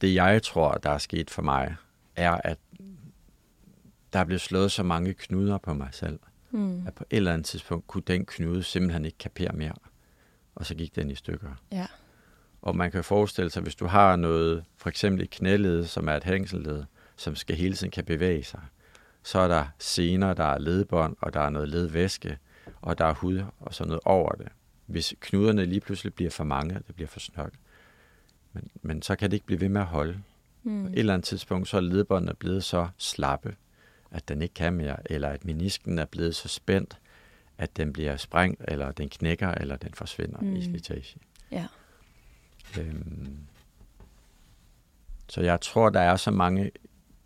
det jeg tror, der er sket for mig, er, at der er blevet slået så mange knuder på mig selv, mm. at på et eller andet tidspunkt kunne den knude simpelthen ikke kapere mere. Og så gik den i stykker. Ja. Og man kan forestille sig, hvis du har noget, for eksempel et knæled, som er et hængselled, som skal hele tiden kan bevæge sig, så er der sener, der er ledbånd, og der er noget ledvæske, og der er hud og sådan noget over det. Hvis knuderne lige pludselig bliver for mange, det bliver for snørt, men, men så kan det ikke blive ved med at holde. Mm. På et eller andet tidspunkt, så er ledbåndene blevet så slappe, at den ikke kan mere, eller at menisken er blevet så spændt, at den bliver sprængt, eller den knækker, eller den forsvinder mm. i slitage. Ja. Øhm, så jeg tror, der er så mange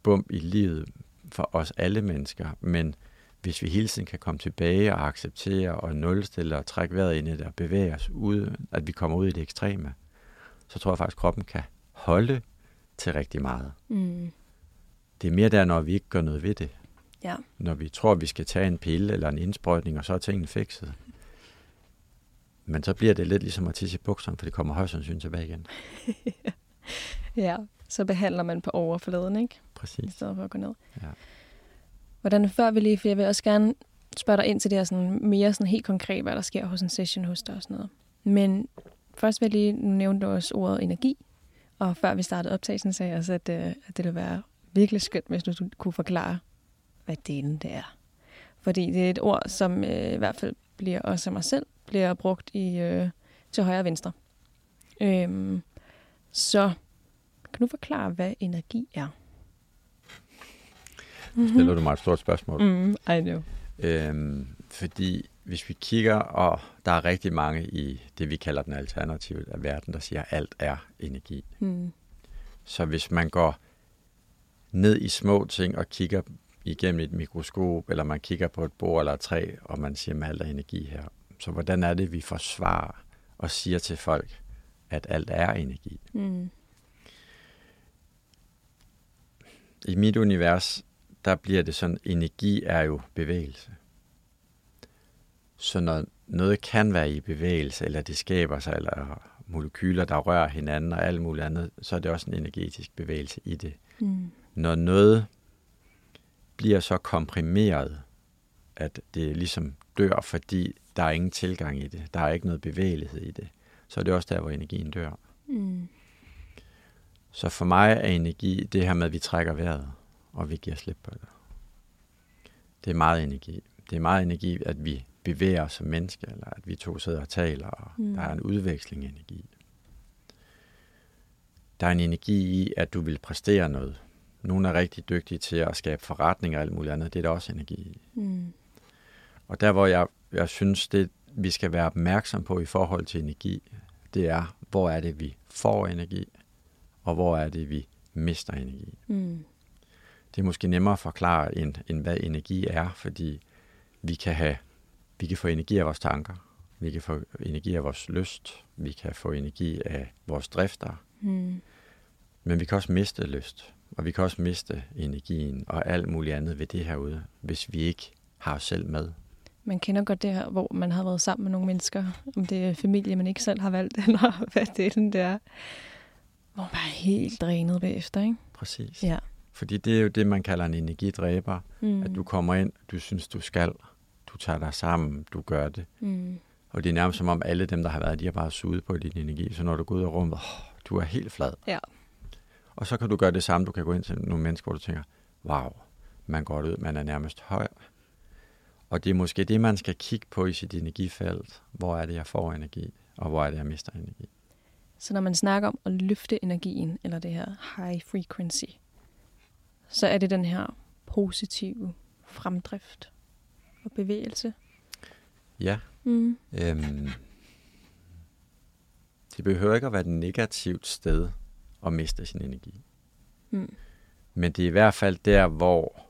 bump i livet for os alle mennesker, men hvis vi hele tiden kan komme tilbage og acceptere og nulstille og trække vejret ind i det og bevæge os ud, at vi kommer ud i det ekstreme, så tror jeg faktisk, at kroppen kan holde til rigtig meget. Mm. Det er mere der, når vi ikke gør noget ved det. Ja. Når vi tror, at vi skal tage en pille eller en indsprøjtning, og så er tingene fikset. Men så bliver det lidt ligesom at tisse i bukserne, for det kommer højst sandsynligt tilbage igen. ja, så behandler man på overfladen, ikke? Præcis. I stedet for at gå ned. Ja. Hvordan før vi lige, for jeg vil også gerne spørge dig ind til det her sådan mere sådan helt konkret, hvad der sker hos en session hos dig og sådan noget. Men først vil jeg lige nævne også ordet energi. Og før vi startede optagelsen, sagde jeg også, at, øh, at det ville være virkelig skønt, hvis du kunne forklare, hvad delen det er. Fordi det er et ord, som øh, i hvert fald bliver også af mig selv, bliver brugt i øh, til højre og venstre. Øhm, så kan du forklare, hvad energi er? Nu stiller du mig et stort spørgsmål. Mm, I know. Øhm, fordi hvis vi kigger, og der er rigtig mange i det, vi kalder den alternative af verden, der siger, at alt er energi. Mm. Så hvis man går ned i små ting og kigger igennem et mikroskop, eller man kigger på et bord eller et træ, og man siger, at alt er energi her. Så hvordan er det, vi forsvarer og siger til folk, at alt er energi? Mm. I mit univers, der bliver det sådan, energi er jo bevægelse. Så når noget kan være i bevægelse, eller det skaber sig, eller molekyler, der rører hinanden og alt muligt andet, så er det også en energetisk bevægelse i det. Mm. Når noget bliver så komprimeret, at det ligesom dør, fordi der er ingen tilgang i det. Der er ikke noget bevægelighed i det. Så er det også der, hvor energien dør. Mm. Så for mig er energi det her med, at vi trækker vejret, og vi giver slip på det. Det er meget energi. Det er meget energi, at vi bevæger os som mennesker, eller at vi to sidder og taler, og mm. der er en udveksling af energi. Der er en energi i, at du vil præstere noget. Nogle er rigtig dygtige til at skabe forretninger og alt muligt andet. Det er der også energi i. Mm. Og der, hvor jeg, jeg synes, det vi skal være opmærksom på i forhold til energi, det er, hvor er det, vi får energi, og hvor er det, vi mister energi. Mm. Det er måske nemmere at forklare, end, end hvad energi er, fordi vi kan, have, vi kan få energi af vores tanker, vi kan få energi af vores lyst, vi kan få energi af vores drifter, mm. men vi kan også miste lyst, og vi kan også miste energien og alt muligt andet ved det herude, hvis vi ikke har os selv med. Man kender godt det her, hvor man har været sammen med nogle mennesker, om det er familie, man ikke selv har valgt, eller hvad det er, det er. Hvor man er helt drænet bagefter, ikke? Præcis. Ja. Fordi det er jo det, man kalder en energidræber. Mm. At du kommer ind, du synes, du skal, du tager dig sammen, du gør det. Mm. Og det er nærmest som om alle dem, der har været, de har bare suget på din energi. Så når du går ud af rummet, oh, du er helt flad. Ja. Og så kan du gøre det samme. Du kan gå ind til nogle mennesker, hvor du tænker, wow, man går ud, man er nærmest høj. Og det er måske det, man skal kigge på i sit energifelt. Hvor er det, jeg får energi, og hvor er det, jeg mister energi. Så når man snakker om at løfte energien, eller det her high frequency, så er det den her positive fremdrift og bevægelse. Ja. Mm. Øhm, det behøver ikke at være et negativt sted at miste sin energi. Mm. Men det er i hvert fald der, hvor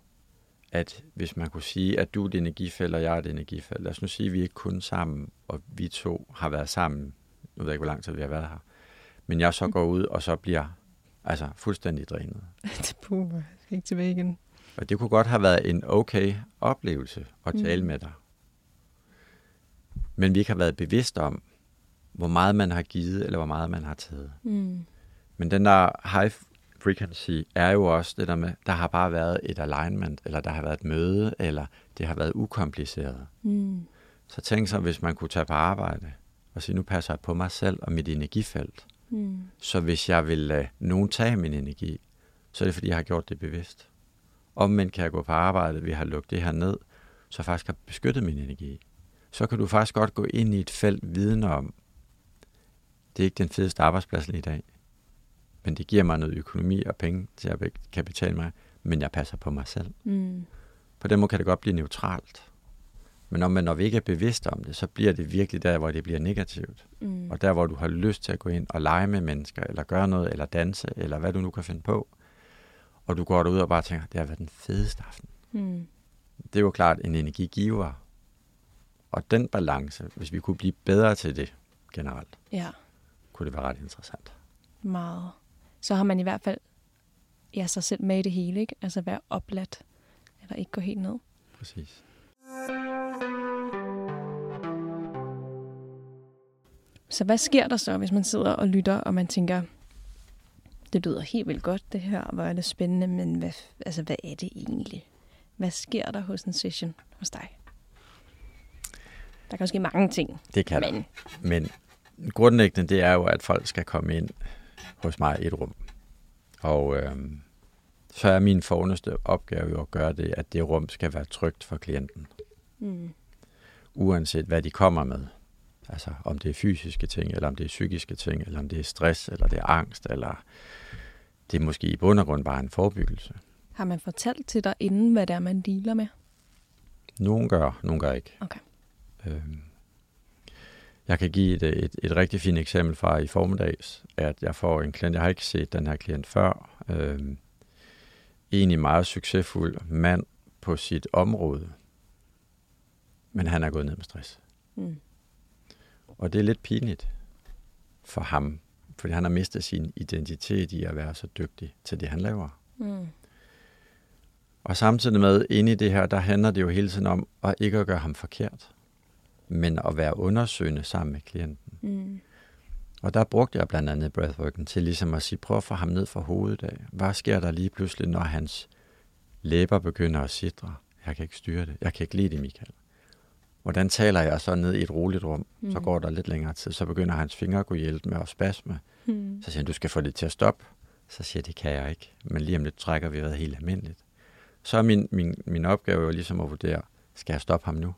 at hvis man kunne sige, at du er et energifelt, og jeg er et energifelt. Lad os nu sige, at vi ikke kun sammen, og vi to har været sammen. Nu ved jeg ikke, hvor lang tid vi har været her. Men jeg så går ud, og så bliver altså fuldstændig drænet. det puh, jeg skal ikke tilbage igen. Og det kunne godt have været en okay oplevelse at tale Mm. med dig. Men vi ikke har været bevidst om, hvor meget man har givet, eller hvor meget man har taget. Mm. Men den der high frequency er jo også det der med, der har bare været et alignment, eller der har været et møde, eller det har været ukompliceret. Mm. Så tænk så, hvis man kunne tage på arbejde og sige, nu passer jeg på mig selv og mit energifelt. Mm. Så hvis jeg vil lade nogen tage min energi, så er det fordi, jeg har gjort det bevidst. Omvendt kan jeg gå på arbejde, vi har lukket det her ned, så jeg faktisk har beskyttet min energi. Så kan du faktisk godt gå ind i et felt viden om, det er ikke den fedeste arbejdsplads lige i dag, men det giver mig noget økonomi og penge til at be- kan betale mig, men jeg passer på mig selv. Mm. På den måde kan det godt blive neutralt. Men om man, når vi ikke er bevidste om det, så bliver det virkelig der, hvor det bliver negativt. Mm. Og der, hvor du har lyst til at gå ind og lege med mennesker, eller gøre noget, eller danse, eller hvad du nu kan finde på. Og du går derud og bare tænker, det har været den fedeste aften. Mm. Det er jo klart en energigiver. Og den balance, hvis vi kunne blive bedre til det generelt, Ja, kunne det være ret interessant. meget. Så har man i hvert fald ja, sig selv med i det hele, ikke? Altså være opladt, eller ikke gå helt ned. Præcis. Så hvad sker der så, hvis man sidder og lytter, og man tænker, det lyder helt vildt godt det her, hvor er det spændende, men hvad, altså, hvad er det egentlig? Hvad sker der hos en session hos dig? Der kan ske mange ting, Det kan men der. Men grundlæggende, det er jo, at folk skal komme ind hos mig i et rum. Og øhm, så er min forneste opgave jo at gøre det, at det rum skal være trygt for klienten. mm, Uanset hvad de kommer med. Altså om det er fysiske ting, eller om det er psykiske ting, eller om det er stress, eller det er angst, eller det er måske i bund og grund bare en forebyggelse. har man fortalt til dig inden, hvad det er, man dealer med? Nogen gør, nogen gør ikke. Okay. Øhm, jeg kan give et, et, et rigtig fint eksempel fra i formiddags, at jeg får en klient, jeg har ikke set den her klient før, øhm, egentlig meget succesfuld mand på sit område, men han er gået ned med stress. Mm. Og det er lidt pinligt for ham, fordi han har mistet sin identitet i at være så dygtig til det, han laver. Mm. Og samtidig med, inde i det her, der handler det jo hele tiden om at ikke at gøre ham forkert, men at være undersøgende sammen med klienten. Mm. Og der brugte jeg blandt andet breathworken til ligesom at sige, prøv at få ham ned fra hovedet af. Hvad sker der lige pludselig, når hans læber begynder at sidre? Jeg kan ikke styre det. Jeg kan ikke lide det, Michael. Hvordan taler jeg så ned i et roligt rum? Mm. Så går der lidt længere tid. Så begynder hans fingre at gå hjælpe med at spasme. Mm. Så siger han, du skal få det til at stoppe. Så siger jeg, det kan jeg ikke. Men lige om lidt trækker vi vejret helt almindeligt. Så er min, min, min opgave jo ligesom at vurdere, skal jeg stoppe ham nu?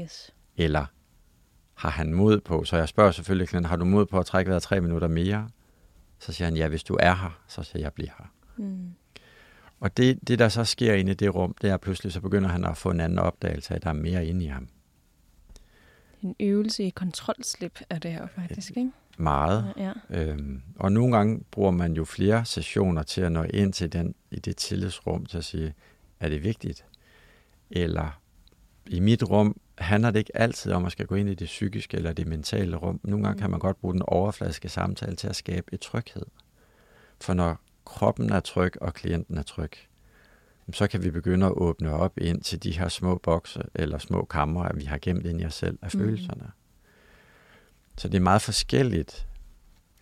Yes. Eller har han mod på? Så jeg spørger selvfølgelig klienten, har du mod på at trække vejret tre minutter mere? Så siger han, ja, hvis du er her, så siger jeg, jeg bliver her. Mm. Og det, det, der så sker inde i det rum, det er pludselig, så begynder han at få en anden opdagelse af, at der er mere inde i ham. En øvelse i kontrolslip er det her faktisk, ikke? Meget. Ja. Øhm, og nogle gange bruger man jo flere sessioner til at nå ind til den, i det tillidsrum til at sige, er det vigtigt? Eller i mit rum handler det ikke altid om at skal gå ind i det psykiske eller det mentale rum. Nogle gange kan man godt bruge den overfladiske samtale til at skabe et tryghed. For når kroppen er tryg, og klienten er tryg, så kan vi begynde at åbne op ind til de her små bokse eller små kamre, vi har gemt ind i os selv af Mhm. følelserne. Så det er meget forskelligt,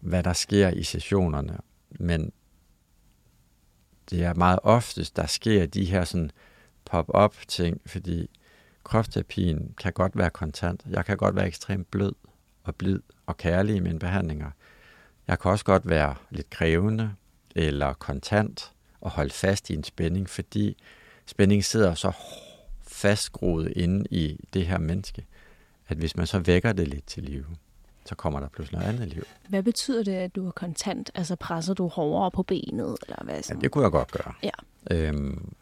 hvad der sker i sessionerne, men det er meget oftest, der sker de her sådan pop-up ting, fordi kropsterapien kan godt være kontant. Jeg kan godt være ekstremt blød og blid og kærlig i mine behandlinger. Jeg kan også godt være lidt krævende eller kontant og holde fast i en spænding, fordi spændingen sidder så fastgroet inde i det her menneske, at hvis man så vækker det lidt til live, så kommer der pludselig noget andet liv. Hvad betyder det, at du er kontant? Altså presser du hårdere på benet? Eller hvad Ja, det kunne jeg godt gøre. Ja. Øhm,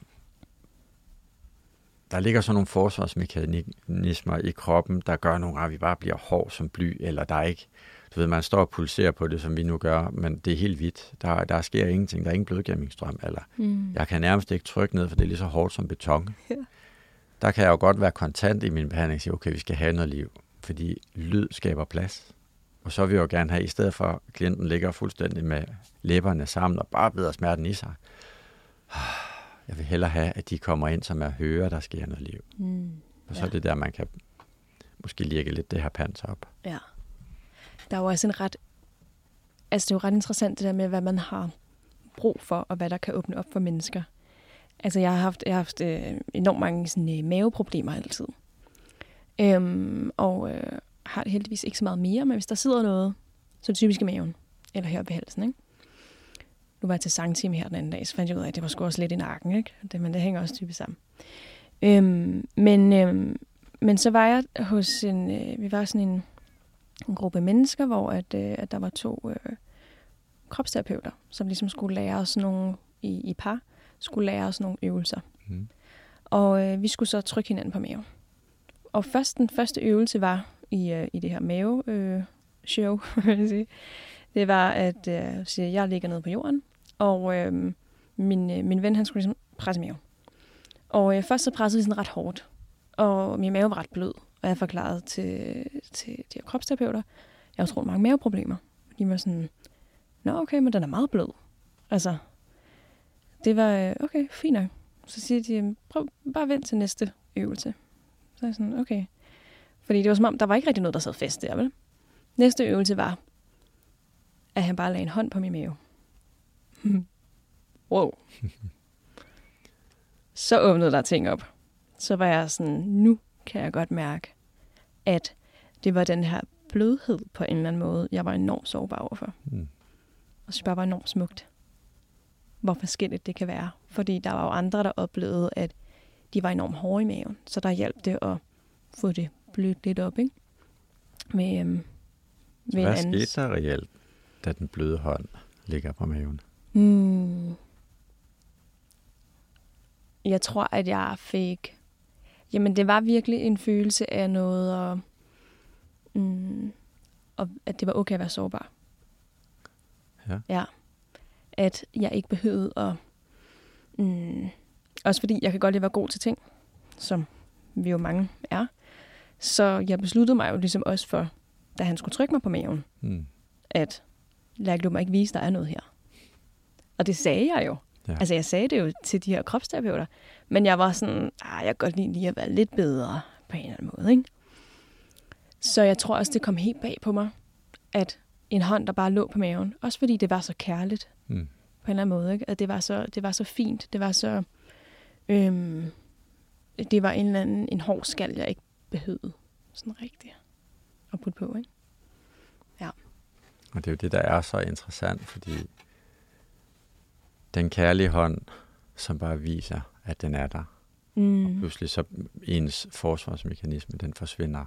der ligger sådan nogle forsvarsmekanismer i kroppen, der gør nogle gange, at vi bare bliver hård som bly, eller der er ikke, du ved, man står og pulserer på det, som vi nu gør, men det er helt hvidt. Der, der sker ingenting, der er ingen blodgennemstrøm, eller mm. jeg kan nærmest ikke trykke ned, for det er lige så hårdt som beton. Ja. Der kan jeg jo godt være kontant i min behandling og sige, okay, vi skal have noget liv, fordi lyd skaber plads. Og så vil jeg jo gerne have, i stedet for at klienten ligger fuldstændig med læberne sammen og bare bider smerten i sig, jeg vil hellere have, at de kommer ind, som er hører, der sker noget liv. Mm. Og så ja. er det der, man kan måske lirke lidt det her pants op. Ja. Der er jo også en ret... Altså, det er jo ret interessant det der med, hvad man har brug for, og hvad der kan åbne op for mennesker. Altså, jeg har haft, jeg har haft øh, enormt mange sådan, øh, maveproblemer altid. Øhm, og øh, har det heldigvis ikke så meget mere, men hvis der sidder noget, så er det typisk i maven, eller her i halsen, ikke? Nu var jeg til sangtime her den anden dag, så fandt jeg ud af, at det var sgu også lidt i nakken, ikke? Det, men det hænger også typisk sammen. Øhm, men, øhm, men så var jeg hos en, øh, vi var sådan en, en gruppe mennesker, hvor at, øh, at der var to øh, kropsterapeuter, som ligesom skulle lære os nogle i, i par, skulle lære os nogle øvelser. Mm. Og øh, vi skulle så trykke hinanden på maven. Og først den første øvelse var i, øh, i det her mave øh, show, vil jeg sige. Det var, at øh, sige, jeg ligger nede på jorden, og øh, min, øh, min ven, han skulle ligesom presse mave. Og øh, først så pressede vi sådan ret hårdt, og min mave var ret blød. Og jeg forklarede til, til de her kropsterapeuter, jeg har utrolig mange maveproblemer. De var sådan, nå okay, men den er meget blød. Altså, det var, øh, okay, fint nok. Så siger de, prøv bare vent til næste øvelse. Så er jeg sådan, okay. Fordi det var som om, der var ikke rigtig noget, der sad fast der, vel? Næste øvelse var, at han bare lagde en hånd på min mave. wow. Så åbnede der ting op. Så var jeg sådan, nu kan jeg godt mærke, at det var den her blødhed på en eller anden måde, jeg var enormt sårbar overfor. Mm. Og så bare var enormt smukt. Hvor forskelligt det kan være. Fordi der var jo andre, der oplevede, at de var enormt hårde i maven. Så der hjalp det at få det blødt lidt op, ikke? Med, øhm, med Hvad skete der reelt, da den bløde hånd ligger på maven? Mm. Jeg tror, at jeg fik... Jamen, det var virkelig en følelse af noget, og, mm, og at det var okay at være sårbar. Ja. Ja. At jeg ikke behøvede at... Mm, også fordi jeg kan godt lide at være god til ting, som vi jo mange er. Så jeg besluttede mig jo ligesom også for, da han skulle trykke mig på maven, mm. at lad du mig ikke vise, der er noget her. Og det sagde jeg jo. Ja. Altså, jeg sagde det jo til de her kropsterapeuter. Men jeg var sådan, ah, jeg kan godt lide lige at være lidt bedre på en eller anden måde. Ikke? Så jeg tror også, det kom helt bag på mig, at en hånd, der bare lå på maven, også fordi det var så kærligt mm. på en eller anden måde. Ikke? At det var, så, det var så fint. Det var så... Øhm, det var en eller anden en hård skal, jeg ikke behøvede sådan rigtigt at putte på. Ikke? Ja. Og det er jo det, der er så interessant, fordi den kærlige hånd, som bare viser, at den er der. Mm. Og pludselig så ens forsvarsmekanisme, den forsvinder.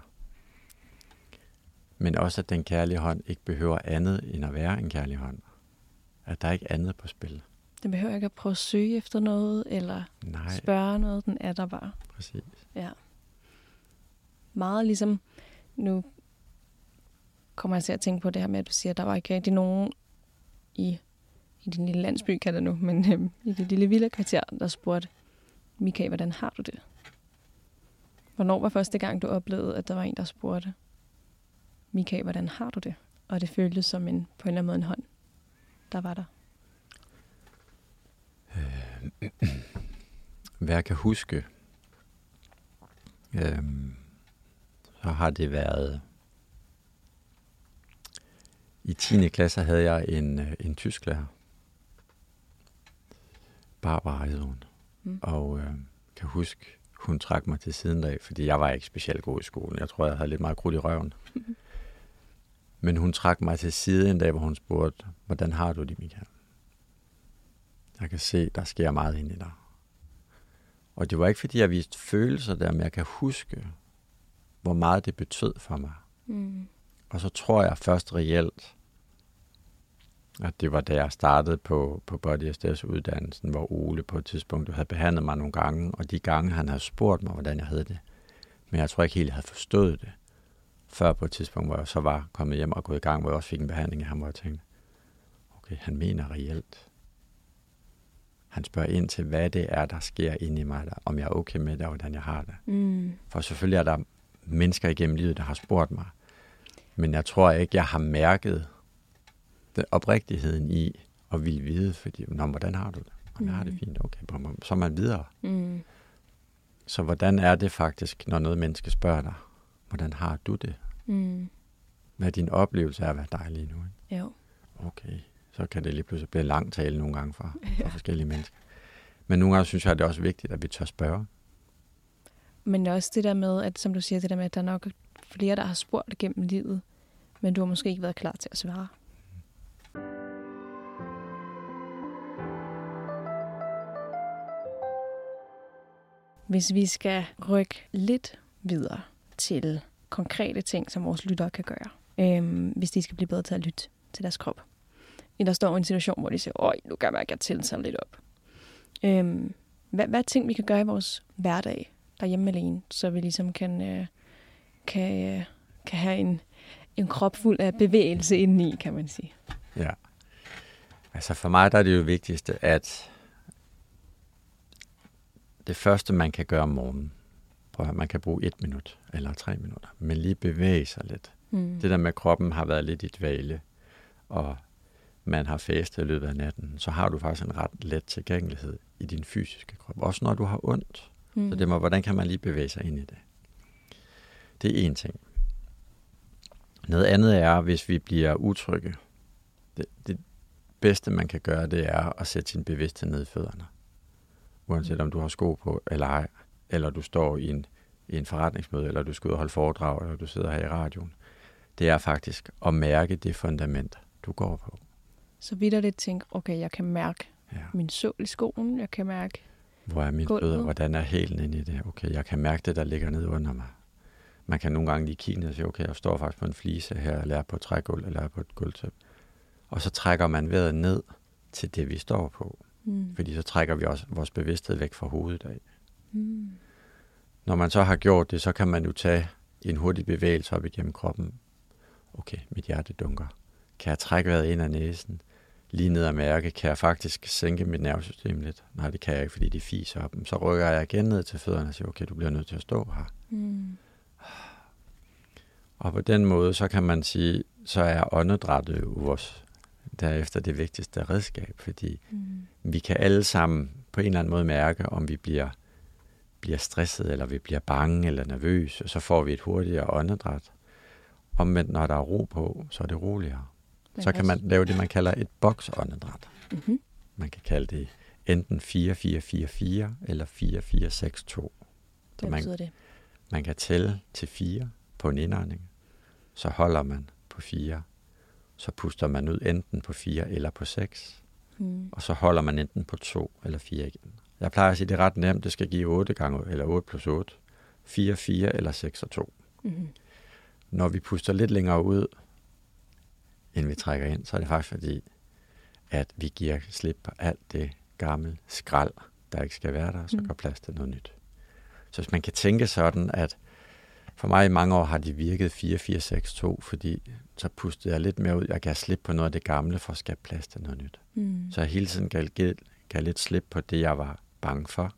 Men også, at den kærlige hånd ikke behøver andet end at være en kærlig hånd. At der er ikke andet på spil. Den behøver ikke at prøve at søge efter noget, eller Nej. spørge noget. Den er der bare. Præcis. Ja. Meget ligesom, nu kommer jeg til at tænke på det her med, at du siger, at der var ikke rigtig nogen i i din lille landsby, kan det nu, men øhm, i det lille vilde kvarter, der spurgte, Mika, hvordan har du det? Hvornår var første gang, du oplevede, at der var en, der spurgte, Mika, hvordan har du det? Og det føltes som en, på en eller anden måde en hånd, der var der. Øh, hvad jeg kan huske, øh, så har det været... I 10. klasse havde jeg en, øh, en tysklærer, Barbara hed hun. Mm. Og øh, kan huske, hun trak mig til siden af, fordi jeg var ikke specielt god i skolen. Jeg tror, jeg havde lidt meget krudt i røven. Men hun trak mig til side en dag, hvor hun spurgte, hvordan har du det, Michael? Jeg kan se, der sker meget ind i dig. Og det var ikke, fordi jeg viste følelser der, men jeg kan huske, hvor meget det betød for mig. Mm. Og så tror jeg først reelt, Og det var da jeg startede på, på Body SDS-uddannelsen, hvor Ole på et tidspunkt havde behandlet mig nogle gange, og de gange han havde spurgt mig, hvordan jeg havde det. Men jeg tror ikke helt, jeg havde forstået det. Før på et tidspunkt, hvor jeg så var kommet hjem og gået i gang, hvor jeg også fik en behandling af ham, hvor jeg tænkte, okay, han mener reelt. Han spørger ind til, hvad det er, der sker inde i mig, der, om jeg er okay med det, og hvordan jeg har det. Mm. For selvfølgelig er der mennesker igennem livet, der har spurgt mig. Men jeg tror ikke, jeg har mærket oprigtigheden i at ville vide, fordi, Nå, hvordan har du det? Om jeg har det Mm. fint, okay, så er man videre. Mm. Så hvordan er det faktisk, når noget menneske spørger dig, hvordan har du det? Mm. Hvad er din oplevelse af at være dig lige nu? Ikke? Jo. Okay, så kan det lige pludselig blive en lang tale nogle gange for, for forskellige mennesker. Men nogle gange synes jeg, at det er også vigtigt, at vi tør spørge. Men også det der med, at som du siger, det der med, at der er nok flere, der har spurgt gennem livet, men du har måske ikke været klar til at svare. Hvis vi skal rykke lidt videre til konkrete ting, som vores lyttere kan gøre, øhm, hvis de skal blive bedre til at lytte til deres krop. Eller står i en situation, hvor de siger, oj, nu kan jeg mærke, at jeg tilser lidt op. Øhm, hvad, hvad er ting, vi kan gøre i vores hverdag derhjemme alene, så vi ligesom kan, øh, kan, øh, kan have en, en krop fuld af bevægelse indeni, kan man sige. Ja. Altså for mig der er det jo vigtigste, at det første, man kan gøre om morgenen, prøv at man kan bruge et minut eller tre minutter, men lige bevæge sig lidt. Mm. Det der med, at kroppen har været lidt i dvale, og man har fastet i løbet af natten, så har du faktisk en ret let tilgængelighed i din fysiske krop. Også når du har ondt. mm. Så det må, hvordan kan man lige bevæge sig ind i det? Det er en ting. Noget andet er, hvis vi bliver utrygge. Det, det bedste, man kan gøre, det er at sætte sin bevidsthed ned i fødderne. Uanset om du har sko på eller ej, eller du står i en, i en forretningsmøde, eller du skal ud og holde foredrag, eller du sidder her i radioen. Det er faktisk at mærke det fundament, du går på. Så vidt er det tænke, okay, jeg kan mærke Ja. min sål i skoen, jeg kan mærke, Hvor er Gulvet. fødder? Hvordan er hælen inde i det? Okay, jeg kan mærke det, der ligger nede under mig. Man kan nogle gange lige kigge ned og sige, okay, jeg står faktisk på en flise her, eller er på et trægulv, eller er på et gulvtæppe. Og så trækker man vejret ned til det, vi står på. Mm. Fordi så trækker vi også vores bevidsthed væk fra hovedet af. Mm. Når man så har gjort det, så kan man jo tage en hurtig bevægelse op igennem kroppen. Okay, mit hjerte dunker. Kan jeg trække vejret ind af næsen? Lige ned og mærke, kan jeg faktisk sænke mit nervesystem lidt? Nej, det kan jeg ikke, fordi det fiser op. Så rykker jeg igen ned til fødderne og siger, okay, du bliver nødt til at stå her. Mm. Og på den måde, så kan man sige, så er åndedrættet jo vores derefter det vigtigste redskab, fordi Mm. vi kan alle sammen på en eller anden måde mærke, om vi bliver, bliver stresset, eller vi bliver bange eller nervøse, så får vi et hurtigere åndedræt. Omvendt, når der er ro på, så er det roligere. Men Så kan man lave det, man kalder et boksåndedræt. Mhm. Man kan kalde det enten 4444 eller 4462. Så Hvad man, betyder det? man kan tælle til 4 på en indånding. Så holder man på 4. Så puster man ud enten på 4 eller på 6. Mm. Og så holder man enten på 2 eller 4 igen. Jeg plejer at sige, at det er ret nemt. Det skal give 8 gange, eller 8 plus 8. 4, 4 eller 6 og 2. Mm. Når vi puster lidt længere ud, end vi trækker ind, så er det faktisk fordi, at vi giver slip på alt det gamle skrald, der ikke skal være der, og så Mm. går plads til noget nyt. Så hvis man kan tænke sådan, at for mig i mange år har det virket 4-4-6-2, fordi så pustede jeg lidt mere ud. Jeg gav slip på noget af det gamle for at skabe plads til noget nyt. Mm. Så jeg hele tiden gav, gav, gav lidt slip på det, jeg var bange for.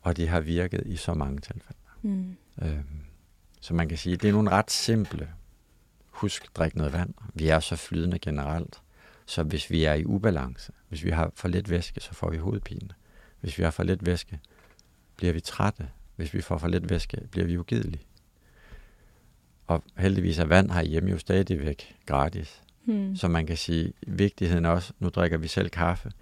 Og det har virket i så mange tilfælde. Mm. Øhm, så man kan sige, at det er nogle ret simple. Husk, drik noget vand. Vi er så flydende generelt. Så hvis vi er i ubalance, hvis vi har for lidt væske, så får vi hovedpine. Hvis vi har for lidt væske, bliver vi trætte. Hvis vi får for lidt væske, bliver vi ugidelige. Og heldigvis er vand herhjemme jo stadigvæk gratis. Mm. Så man kan sige, vigtigheden også, nu drikker vi selv kaffe.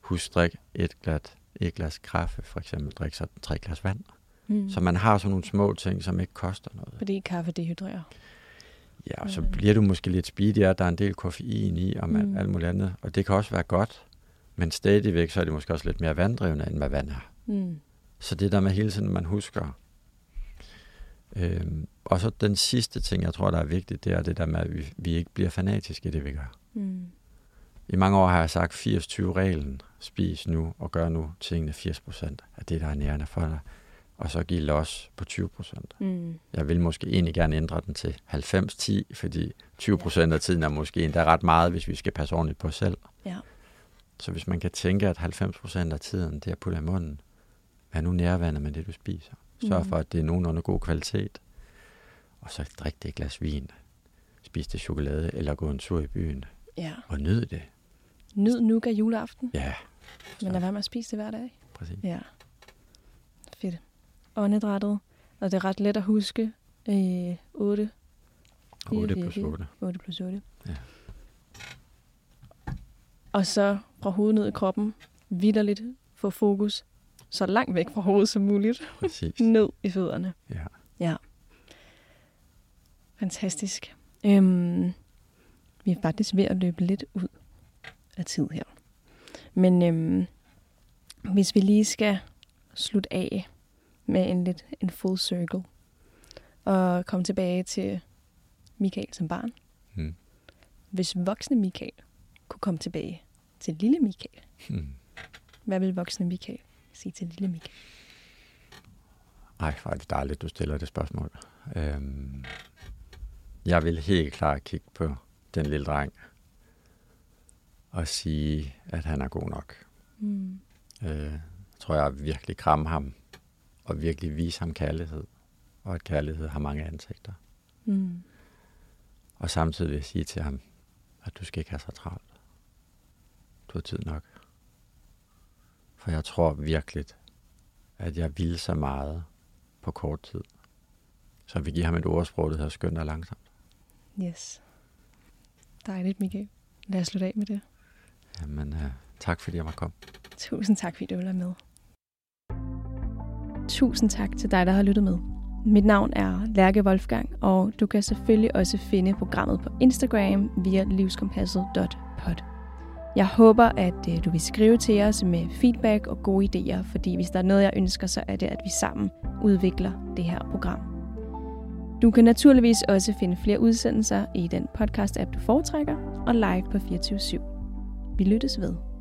Husk, drik et glas, et glas kaffe, for eksempel. Drik så tre glas vand. Mm. Så man har sådan nogle små ting, som ikke koster noget. Fordi kaffe dehydrerer. Ja, og så bliver du måske lidt speedy, at der er en del koffein i, og man, Mm. alt muligt andet. Og det kan også være godt, men stadigvæk så er det måske også lidt mere vanddrivende, end hvad vand er. Mm. Så det der med hele tiden, man husker. Øhm, og så den sidste ting, jeg tror, der er vigtigt, det er det der med, at vi, vi ikke bliver fanatiske i det, vi gør. Mm. I mange år har jeg sagt 80-20-reglen. Spis nu og gør nu tingene 80% af det, der er nærende for dig. Og så give los på 20%. Mm. Jeg vil måske egentlig gerne ændre den til 90-10, fordi 20% af tiden er måske endda ret meget, hvis vi skal passe ordentligt på os selv. Ja. Så hvis man kan tænke, at 90% af tiden, det er at putte i munden, vær nu nærværende med det, du spiser. Sørg Mhm. for, at det er nogenlunde god kvalitet. Og så drik det et glas vin. Spis det chokolade, eller gå en tur i byen. ja. Og nyd det. Nyd nuka juleaften, Ja, men lad være med at spise det hver dag. præcis. Ja. Fedt. Åndedrættet. Og det er ret let at huske. Øh, 8. 8 plus 8. 8 plus 8. Ja. Og så fra hovedet ned i kroppen, vidderligt få fokus så langt væk fra hovedet som muligt, Præcis. ned i fødderne. Ja. Fantastisk. Øhm, vi er faktisk ved at løbe lidt ud af tid her. Men øhm, hvis vi lige skal slutte af med en lidt en full circle og komme tilbage til Michael som barn. Hmm. Hvis voksne Michael kunne komme tilbage til lille Michael, Hmm. hvad vil voksne Michael sige til lille Michael? Ej, hvor er det dejligt, du stiller det spørgsmål. Øhm, jeg vil helt klart kigge på den lille dreng og sige, at han er god nok. Mm. Øh, tror jeg virkelig kramme ham og virkelig vise ham kærlighed. Og at kærlighed har mange ansigter. Mm. Og samtidig vil jeg sige til ham, at du skal ikke have så travlt. Du har tid nok. For jeg tror virkelig, at jeg vil så meget på kort tid. Så vi giver ham et ordsprog, der hedder skønt og langsomt. Yes. Dejligt, Michael. Lad os slutte af med det. Jamen, øh, tak fordi jeg måtte komme. Tusind tak, fordi du vil være med. Tusind tak til dig, der har lyttet med. Mit navn er Lærke Wolfgang, og du kan selvfølgelig også finde programmet på Instagram via livskompasset.pod. Jeg håber, at øh, du vil skrive til os med feedback og gode idéer, fordi hvis der er noget, jeg ønsker, så er det, at vi sammen udvikler det her program. Du kan naturligvis også finde flere udsendelser i den podcast-app, du foretrækker, og live på 24 /7. Vi lyttes ved.